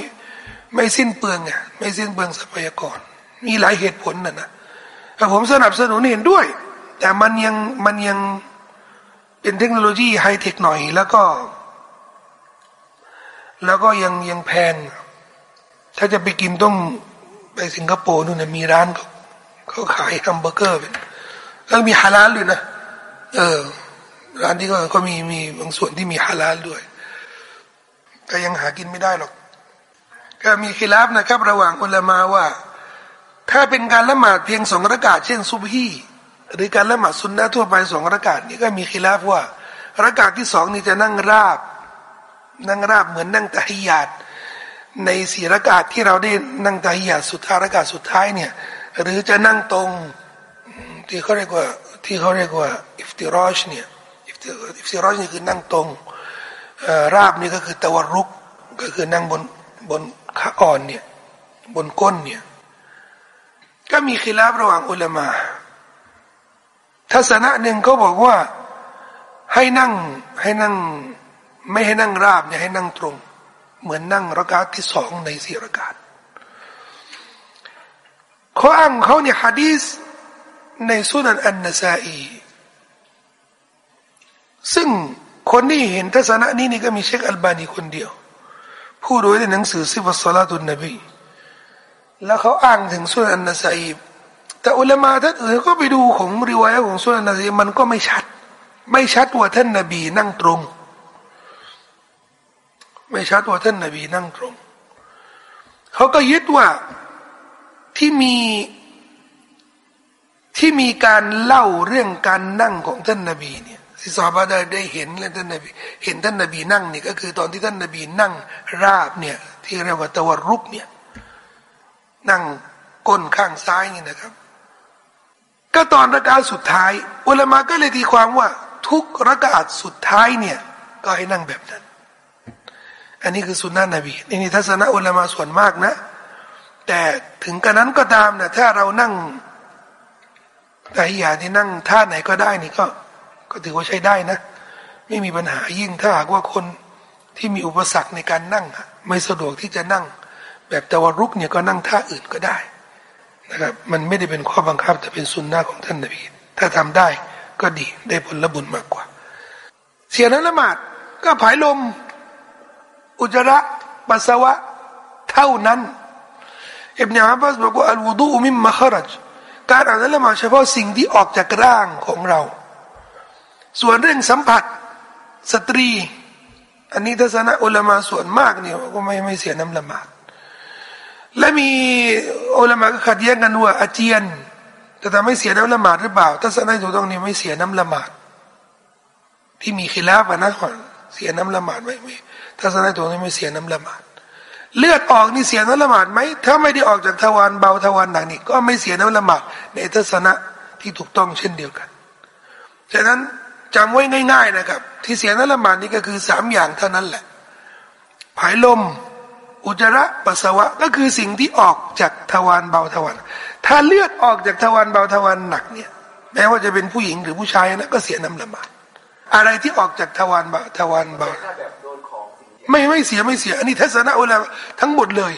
ไม่สิ้นเปลืองไงไม่สิ้นเปลืองทรัพยากร มีหลายเหตุผลนะนะแต่ผมสนับสนุนเห็นด้วย แต่มันยังมันยังเป็นเทคโนโลยีไฮเทคหน่อยแล้วก็ แล้วก็ยังยังแพง ถ้าจะไปกินต้องไปสิงคโปร์นู่นนะมีร้านเขาเขาขายแฮมเบอร์เกอร์เป็น แล้วมีฮาลาลด้วยนะ เออ ร้านที่ก็ก็มีมีบางส่วนที่มีฮาลาลด้วย แต่ยังหากินไม่ได้หรอก ก็มีคิลาฟนะครับ ระหว่างอุลามาว่า ถ้าเป็นการละหมาดเพียงสองระกาศเช่นซุบฮีหรือการละหมาดสุนนะทั่วไปสองระกาศนี่ก็มีคิลาฟว่าระกาศที่สองนี่จะนั่งราบ นั่งราบเหมือนนั่งตะฮิยาดในสี่รักาศที่เราได้นั่งตาฮิยาสุดท้ายรักาศสุดท้ายเนี่ย หรือจะนั่งตรง ที่เขาเรียกว่าที่เขาเรียกว่าอิฟติรอชเนี่ยอิฟติรอชนี่คือนั่งตรงราบนี่ก็คือตะวันรุกก็คือนั่งบนบนขาอ่อนเนี่ยบนก้นเนี่ยก็มีขีลาบระหว่างอุลามาทัศนะหนึ่งเขาบอกว่าให้นั่งให้นั่งไม่ให้นั่งราบเนี่ยให้นั่งตรง เหมือนนั่งรักาที่สองในสี่รักาศเขาอ้างเขาเนี่ยฮะดีส ในสุนันอันนซาอีซึ่งคนที่เห็นทัศนะนี้นี่ก็มีเชคอัลบานีคนเดียว ผู้รู้ในหนังสือซิฟัสซาลาตุนนบีแล้วเขาอ้างถึงสุนันนาซาอีแต่อุลามาท่านอื่นก็ไปดูของริวายของสุนันนซาอีมันก็ไม่ชัด ไม่ชัดว่าท่านนบีนั่งตรง ไม่ชัดว่าท่านนบีนั่งตรง เขาก็ยึดว่าที่มี ที่มีการเล่าเรื่องการนั่งของท่านนบีเนี่ยที่สาบาได้ได้เห็นแล้วท่านนบีเห็นท่านนบีนั่งนี่ก็คือตอนที่ท่านนบีนั่งราบเนี่ยที่เรียกว่าตะวรุกเนี่ยนั่งก้นข้างซ้ายนี่นะครับ ก็ตอนรักาสุดท้ายอุลามะก็เลยตีความว่า ทุกรักาสุดท้ายเนี่ยก็ให้นั่งแบบนั้น อันนี้คือสุนนะนบีนี่ทัศนะอุลามะส่วนมากนะ แต่ถึงกระนั้นก็ตามนะถ้าเรานั่ง แต่อยาที่นั่งท่าไหนก็ได้นี่ก็ ก็ถือว่าใช้ได้นะ ไม่มีปัญหายิ่งถ้าหากว่าคนที่มีอุปสรรคในการนั่ง ไม่สะดวกที่จะนั่ง แบบตะวันรุกเนี่ยก็นั่งท่าอื่นก็ได้นะครับมันไม่ได้เป็นข้อบังคับแต่เป็นสุนนะของท่านนบีถ้าทำได้ก็ดีได้ผลละบุญมากกว่า เสียนั้นละหมาดก็ผายลม อุจระปัสสาวะเท่านั้นอิบนาอับบาสบอกว่าอัลวุดูมิมมะขรัจ การอ่านละหมาดเฉพาะสิ่งที่ออกจากร่างของเรา ส่วนเรื่องสัมผัสสตรี อันนี้ทัศนะอุลามาส่วนมากเนี่ยก็ไม่ไม่เสียน้ำละหมาดและมีอุลามาก็ขัดแย้งกันว่าอาเจียนจะทำให้เสียน้ำละหมาดหรือเปล่าทัศนะถูกต้องนี่ไม่เสียน้ำละหมาดที่มีขีลาฟนะเสียน้ำละหมาดไม่ไม่ทัศนะถูกต้องไม่เสียน้ำละหมาด เลือดออกนี่เสียน้ำละหมาดไหมถ้าไม่ได้ออกจากทวารเบาทวารหนักนี่ก็ไม่เสียน้ำละหมาดในทัศนะที่ถูกต้องเช่นเดียวกันฉะนั้นจำไว้ง่าย ๆนะครับ ที่เสียน้ำละหมาดนี่ก็คือสามอย่างเท่านั้นแหละผายลม อุจจาระปัสสาวะก็คือสิ่งที่ออกจากทวารเบาทวารถ้าเลือดออกจากทวารเบาทวารหนักเนี่ยแม้ว่าจะเป็นผู้หญิงหรือผู้ชายนะก็เสียน้ำละหมาดอะไรที่ออกจากทวารเบาทวารเบา ไม่ไม่เสียไม่เสีย อันนี้ทัศนะอุลามะทั้งหมดเลย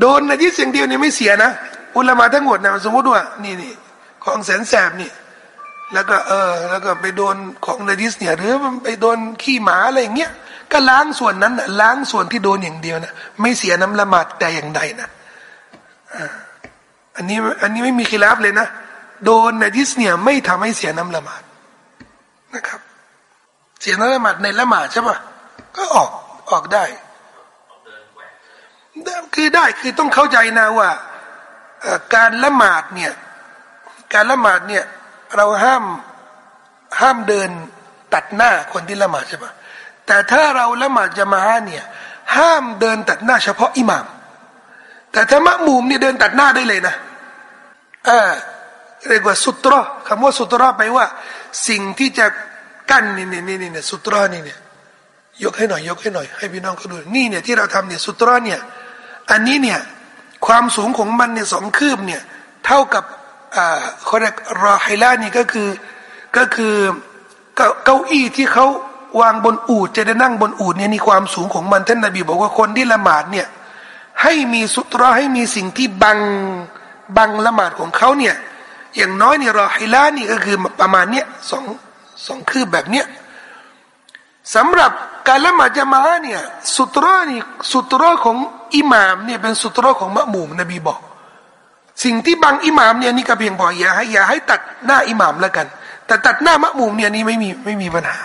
โดนนะยิดเสียงเดียวนี่ไม่เสียนะอุลามะทั้งหมดนะสมมติว่านี่นี่ของแสนแสบนี่แล้วก็เออแล้วก็ไปโดนของนาดิสเนี่ยหรือไปโดนขี้หมาอะไรอย่างเงี้ยก็ล้างส่วนนั้นนะล้างส่วนที่โดนอย่างเดียวนะไม่เสียน้ำละหมาดแต่อย่างใดนะอันนี้อันนี้ไม่มีขีลาบเลยนะโดนนาดิสเนี่ยไม่ทำให้เสียน้ำละหมาดนะครับ เสียน้ำละหมาดในละหมาดใช่ปะก็ออก ออกได้คือได้คือต้องเข้าใจนะว่าการละหมาดเนี่ยการละหมาดเนี่ยเราห้ามห้ามเดินตัดหน้าคนที่ละหมาดใช่ปะแต่ถ้าเราละหมาดจะมาเนี่ยห้ามเดินตัดหน้าเฉพาะอิหมาม แต่ถ้ามะมุมเนี่ยเดินตัดหน้าได้เลยนะอ่าเรียกว่าสุตรอคำว่าสุตรอไปว่า สิ่งที่จะกั้นนี่นี่นี่นี่สุตรอนี่เนี่ย ยกให้หน่อย ยกให้หน่อยให้พี่น้องเขาดูนี่เนี่ยที่เราทำเนี่ยสุตระเนี่ย อันนี้เนี่ยความสูงของมันเนี่ยสองคืบเนี่ย เท่ากับอ่าเขาเรียกรอไฮล่านี่ก็คือก็คือเก้าอี้ที่เขาวางบนอูดจะได้นั่งบนอูดเนี่ยนี่ความสูงของมันท่านนบีบอกว่าคนที่ละหมาดเนี่ยให้มีสุตระให้มีสิ่งที่บังบังละหมาดของเขาเนี่ยอย่างน้อยเนี่ยรอไฮล่านี่ก็คือประมาณเนี้ยสองสองคืบแบบเนี้ย สำหรับการละหมาดจะมาเนี่ยสุตรนี่สุตรของอิหมามเนี่ยเป็นสุตรของมะมุมนบีบอก สิ่งที่บังอิหมามเนี่ยนี่ก็เพียงพออย่าให้อย่าให้ตัดหน้าอิหมามแล้วกัน แต่ตัดหน้ามะมุมเนี่ยนี่ไม่มีไม่มีปัญหา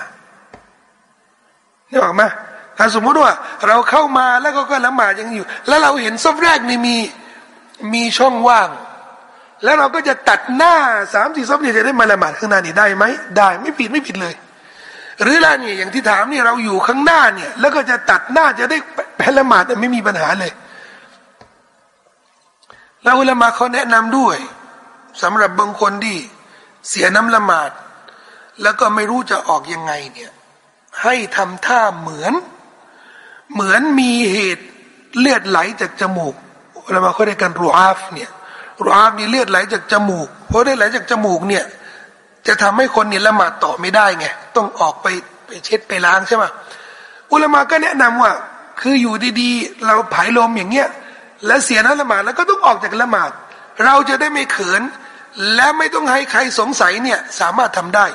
เนี่ยบอกมาถ้าสมมติว่าเราเข้ามาแล้วก็ก็ละหมาดยังอยู่ แล้วเราเห็นซอฟแรกนี่มีมีช่องว่าง แล้วเราก็จะตัดหน้าสามสี่ซอฟเนี่ยจะได้มาละหมาดข้างหน้านี่ได้ไหมได้ไม่ผิดไม่ผิดเลย หรือล่ะเนี่ยอย่างที่ถามนี่เราอยู่ข้างหน้าเนี่ย แล้วก็จะตัดหน้าจะได้แพละหมาดไม่มีปัญหาเลย แล้วอุลามาเขาแนะนำด้วยสำหรับบางคนที่เสียน้ำละหมาด แล้วก็ไม่รู้จะออกยังไงเนี่ยให้ทำท่าเหมือน เหมือนมีเหตุเลือดไหลจากจมูกอุลามาเขาเรียกกันรูอาฟเนี่ยรูอาฟนี่เลือดไหลจากจมูกเพราะได้ไหลจากจมูกเนี่ย จะทำให้คนเนี่ยละหมาดต่อไม่ได้ไงต้องออกไปไปเช็ดไปล้างใช่ไหมอุลามาก็แนะนำว่า คืออยู่ดีๆ เราผายลมอย่างเงี้ยแล้วเสียน้ำละหมาดแล้วก็ต้องออกจากละหมาด เราจะได้ไม่เขิน และไม่ต้องให้ใครสงสัยเนี่ยสามารถทำได้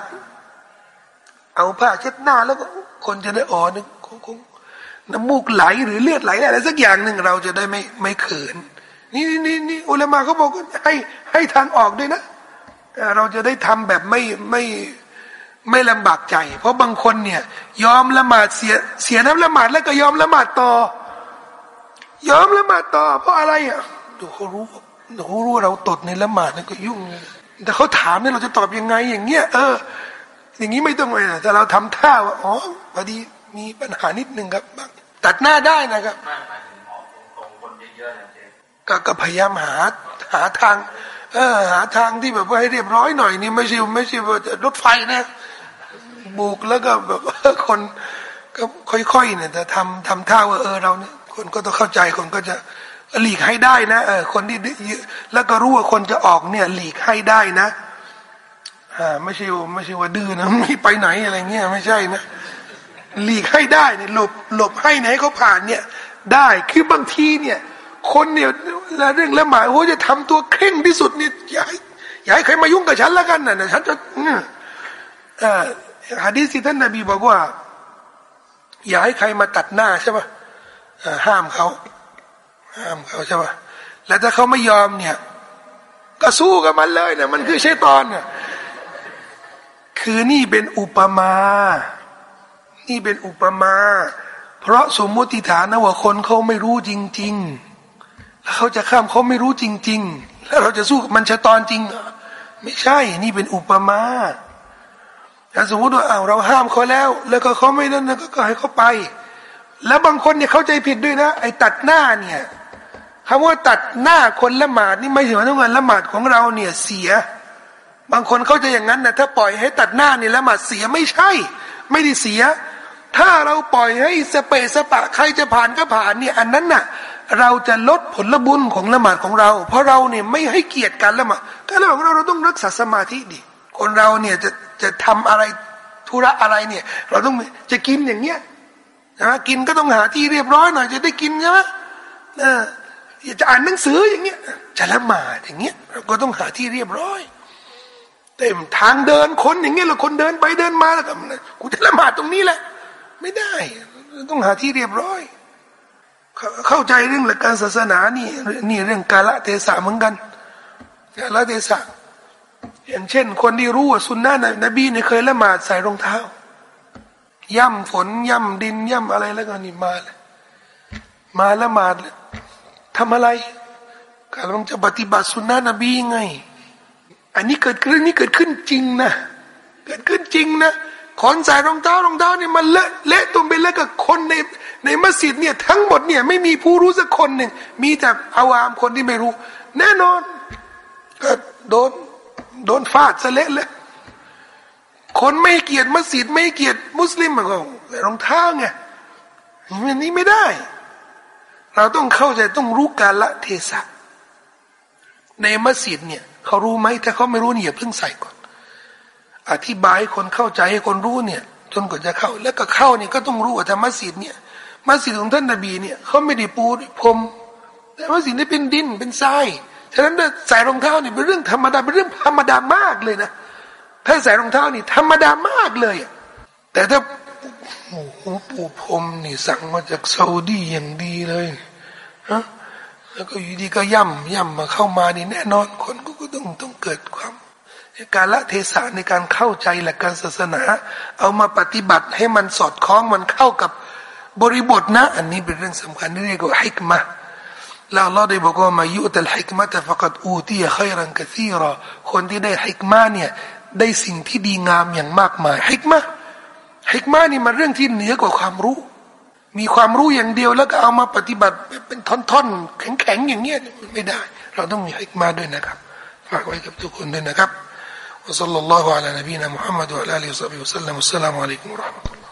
เอาผ้าเช็ดหน้าแล้วก็คนจะได้อ๋อนึกคงน้ำมูกไหลหรือเลือดไหลอะไรสักอย่างหนึ่งเราจะได้ไม่ไม่เขิน นี่นี่นี่อุลามาเขาบอกให้ให้ทางออกด้วยนะ เราจะได้ทำแบบไม่ไม่ไม่ลำบากใจ เพราะบางคนเนี่ย ยอมละหมาดเสียเสียน้ำละหมาดแล้วก็ยอมละหมาดต่อ ยอมละหมาดต่อ เพราะอะไรอะดูเขารู้ดูเขารู้เราตดในละหมาดนี่ก็ยุ่งแต่เขาถามเนี่ยเราจะตอบยังไงอย่างเงี้ยเออ อย่างนี้ไม่ต้องเลยแต่เราทำท่าว่าอ๋อพอดีมีปัญหานิดนึงครับตัดหน้าได้นะครับก็ก็พยายามหาหาทาง เออหาทางที่แบบว่าให้เรียบร้อยหน่อยนี่ไม่ใช่ไม่ใช่ว่ารถไฟนะบุกแล้วก็แบบคนก็ค่อยๆเนี่ยแต่ทำทำท่าว่าเออเราเนี่ยคนก็ต้องเข้าใจคนก็จะหลีกให้ได้นะเออคนที่แล้วก็รู้ว่าคนจะออกเนี่ย หลีกให้ได้นะอ่าไม่ใช่ไม่ใช่ว่าดื้อนะไม่ไปไหนอะไรเงี้ยไม่ใช่นะหลีกให้ได้เนี่ยหลบหลบให้ไหนเขาผ่านเนี่ย ได้คือบางทีเนี่ย คนเนี่ยเรื่องละหมาดโอ้จะทำตัวเคร่งที่สุดนี่ยอย่าอย่าให้ใครมายุ่งกับฉันล้วกันนะฉันจะอ่าฮะดีสิท่านนบีบอกว่า อย่าให้ใครมาตัดหน้าใช่ปะห้ามเขาห้ามเขาใช่ปะแล้วถ้าเขาไม่ยอมเนี่ย ก็สู้กับมันเลยเนี่ยมันคือเชตอนเนี่ยคือนี่เป็นอุปมา นี่เป็นอุปมา เพราะสมมติฐานนะว่าคนเขาไม่รู้จริง ๆ เขาจะข้ามเขาไม่รู้จริง ๆ แล้วเราจะสู้กับมันชะตอนจริง ไม่ใช่ นี่เป็นอุปมาแต่สมมติว่าอ้าเราห้ามเขาแล้ว แล้วก็เขาไม่นั่นก็ให้เขาไป แล้วบางคนเนี่ยเข้าใจผิดด้วยนะ ไอ้ตัดหน้าเนี่ยคำว่าตัดหน้าคนละหมาดนี่ไม่ใช่ว่าต้องการละหมาดของเราเนี่ยเสีย บางคนเข้าใจอย่างนั้นนะถ้าปล่อยให้ตัดหน้านี่ละหมาดเสียไม่ใช่ ไม่ได้เสีย ถ้าเราปล่อยให้สเปสปะใครจะผ่านก็ผ่านเนี่ยอันนั้นน่ะ เราจะลดผลบุญของละหมาดของเรา เพราะเราเนี่ยไม่ให้เกียรติการละหมาดการละหมาดของเราเราต้องรักษาสมาธิดิคนเราเนี่ยจะจะทำอะไรธุระอะไรเนี่ย เราต้องจะกินอย่างเงี้ยนะกินก็ต้องหาที่เรียบร้อยหน่อยจะได้กินใช่ไหมเออจะอ่านหนังสืออย่างเงี้ยจะละหมาดอย่างเงี้ยเราก็ต้องหาที่เรียบร้อยเต็มทางเดินคนอย่างเงี้ยเราคนเดินไปเดินมาแล้วก็กูจะละหมาดตรงนี้แหละ ไม่ได้ ต้องหาที่เรียบร้อย เข้าใจเรื่องหลักการศาสนานี่นี่เรื่องกาละเทศะเหมือนกันกาละเทศะอย่างเช่น คนที่รู้ว่าสุนนะนบีเนี่ยเคยละหมาดใส่รองเท้า ย่ำฝนย่ำดินย่ำอะไรแล้วก็นี่มาเลยมาละหมาดทำอะไรกำลังจะปฏิบัติสุนนะนบีไง อันนี้เกิดขึ้นนี่เกิดขึ้นจริงนะเกิดขึ้นจริงนะคนใส่รองเท้ารองเท้านี่มันเละเละตรงไปแล้วกับคนใน ในมัสยิดเนี่ยทั้งหมดเนี่ยไม่มีผู้รู้สักคนหนึ่ง มีแต่อาวามคนที่ไม่รู้ แน่นอนก็โดนโดนฟาดซะเละเลยคนไม่เกียรติมัสยิดไม่เกียรติมุสลิมมันก็รองเท้าไงอันนี้ไม่ได้ เราต้องเข้าใจต้องรู้กาละเทศะในมัสยิดเนี่ยเขารู้ไหมถ้าเขาไม่รู้เนี่ยเพิ่งใส่ก่อน อธิบายให้คนเข้าใจให้คนรู้เนี่ย จนกว่าจะเข้า แล้วก็เข้าเนี่ยก็ต้องรู้ว่าถ้ามัสยิดเนี่ย มัสยิดของท่านนบีเนี่ยเขาไม่ได้ปูพรมแต่มัสยิดนี่เป็นดินเป็นทรายฉะนั้นใส่รองเท้านี่เป็นเรื่องธรรมดาเป็นเรื่องธรรมดามากเลยนะถ้าใส่รองเท้านี่ ธรรมดามากเลย แต่ถ้าโอ้โหปูพรมนี่สั่งมาจากซาอุดีอย่างดีเลยฮะแล้วก็อยู่ดีก็ย่ำย่ำมาเข้ามานี่แน่นอนคนก็ต้องต้องเกิดความการละเทศะในการเข้าใจหลักการศาสนา เอามาปฏิบัติให้มันสอดคล้องมันเข้ากับ บริบทนะ อันนี้เป็นเรื่องสำคัญที่เรียกว่าฮิกมาแล้วเราได้บอกว่ามายุตลฮิกมาแต่ฟักดอูตียขัยรันกซีรอคนที่ได้ฮิกมาเนี่ยได้สิ่งที่ดีงามอย่างมากมายฮิกมาฮิกมานี่มันเรื่องที่เหนือกว่าความรู้ มีความรู้อย่างเดียวแล้วก็เอามาปฏิบัติเป็นท่อนๆแข็งๆอย่างเงี้ยไม่ได้ เราต้องมีฮิกมาด้วยนะครับฝากไว้กับทุกคนด้วยนะครับ وصلى الله على نبينا محمد وعلى اله وصحبه وسلم والسلام عليكم ورحمه الله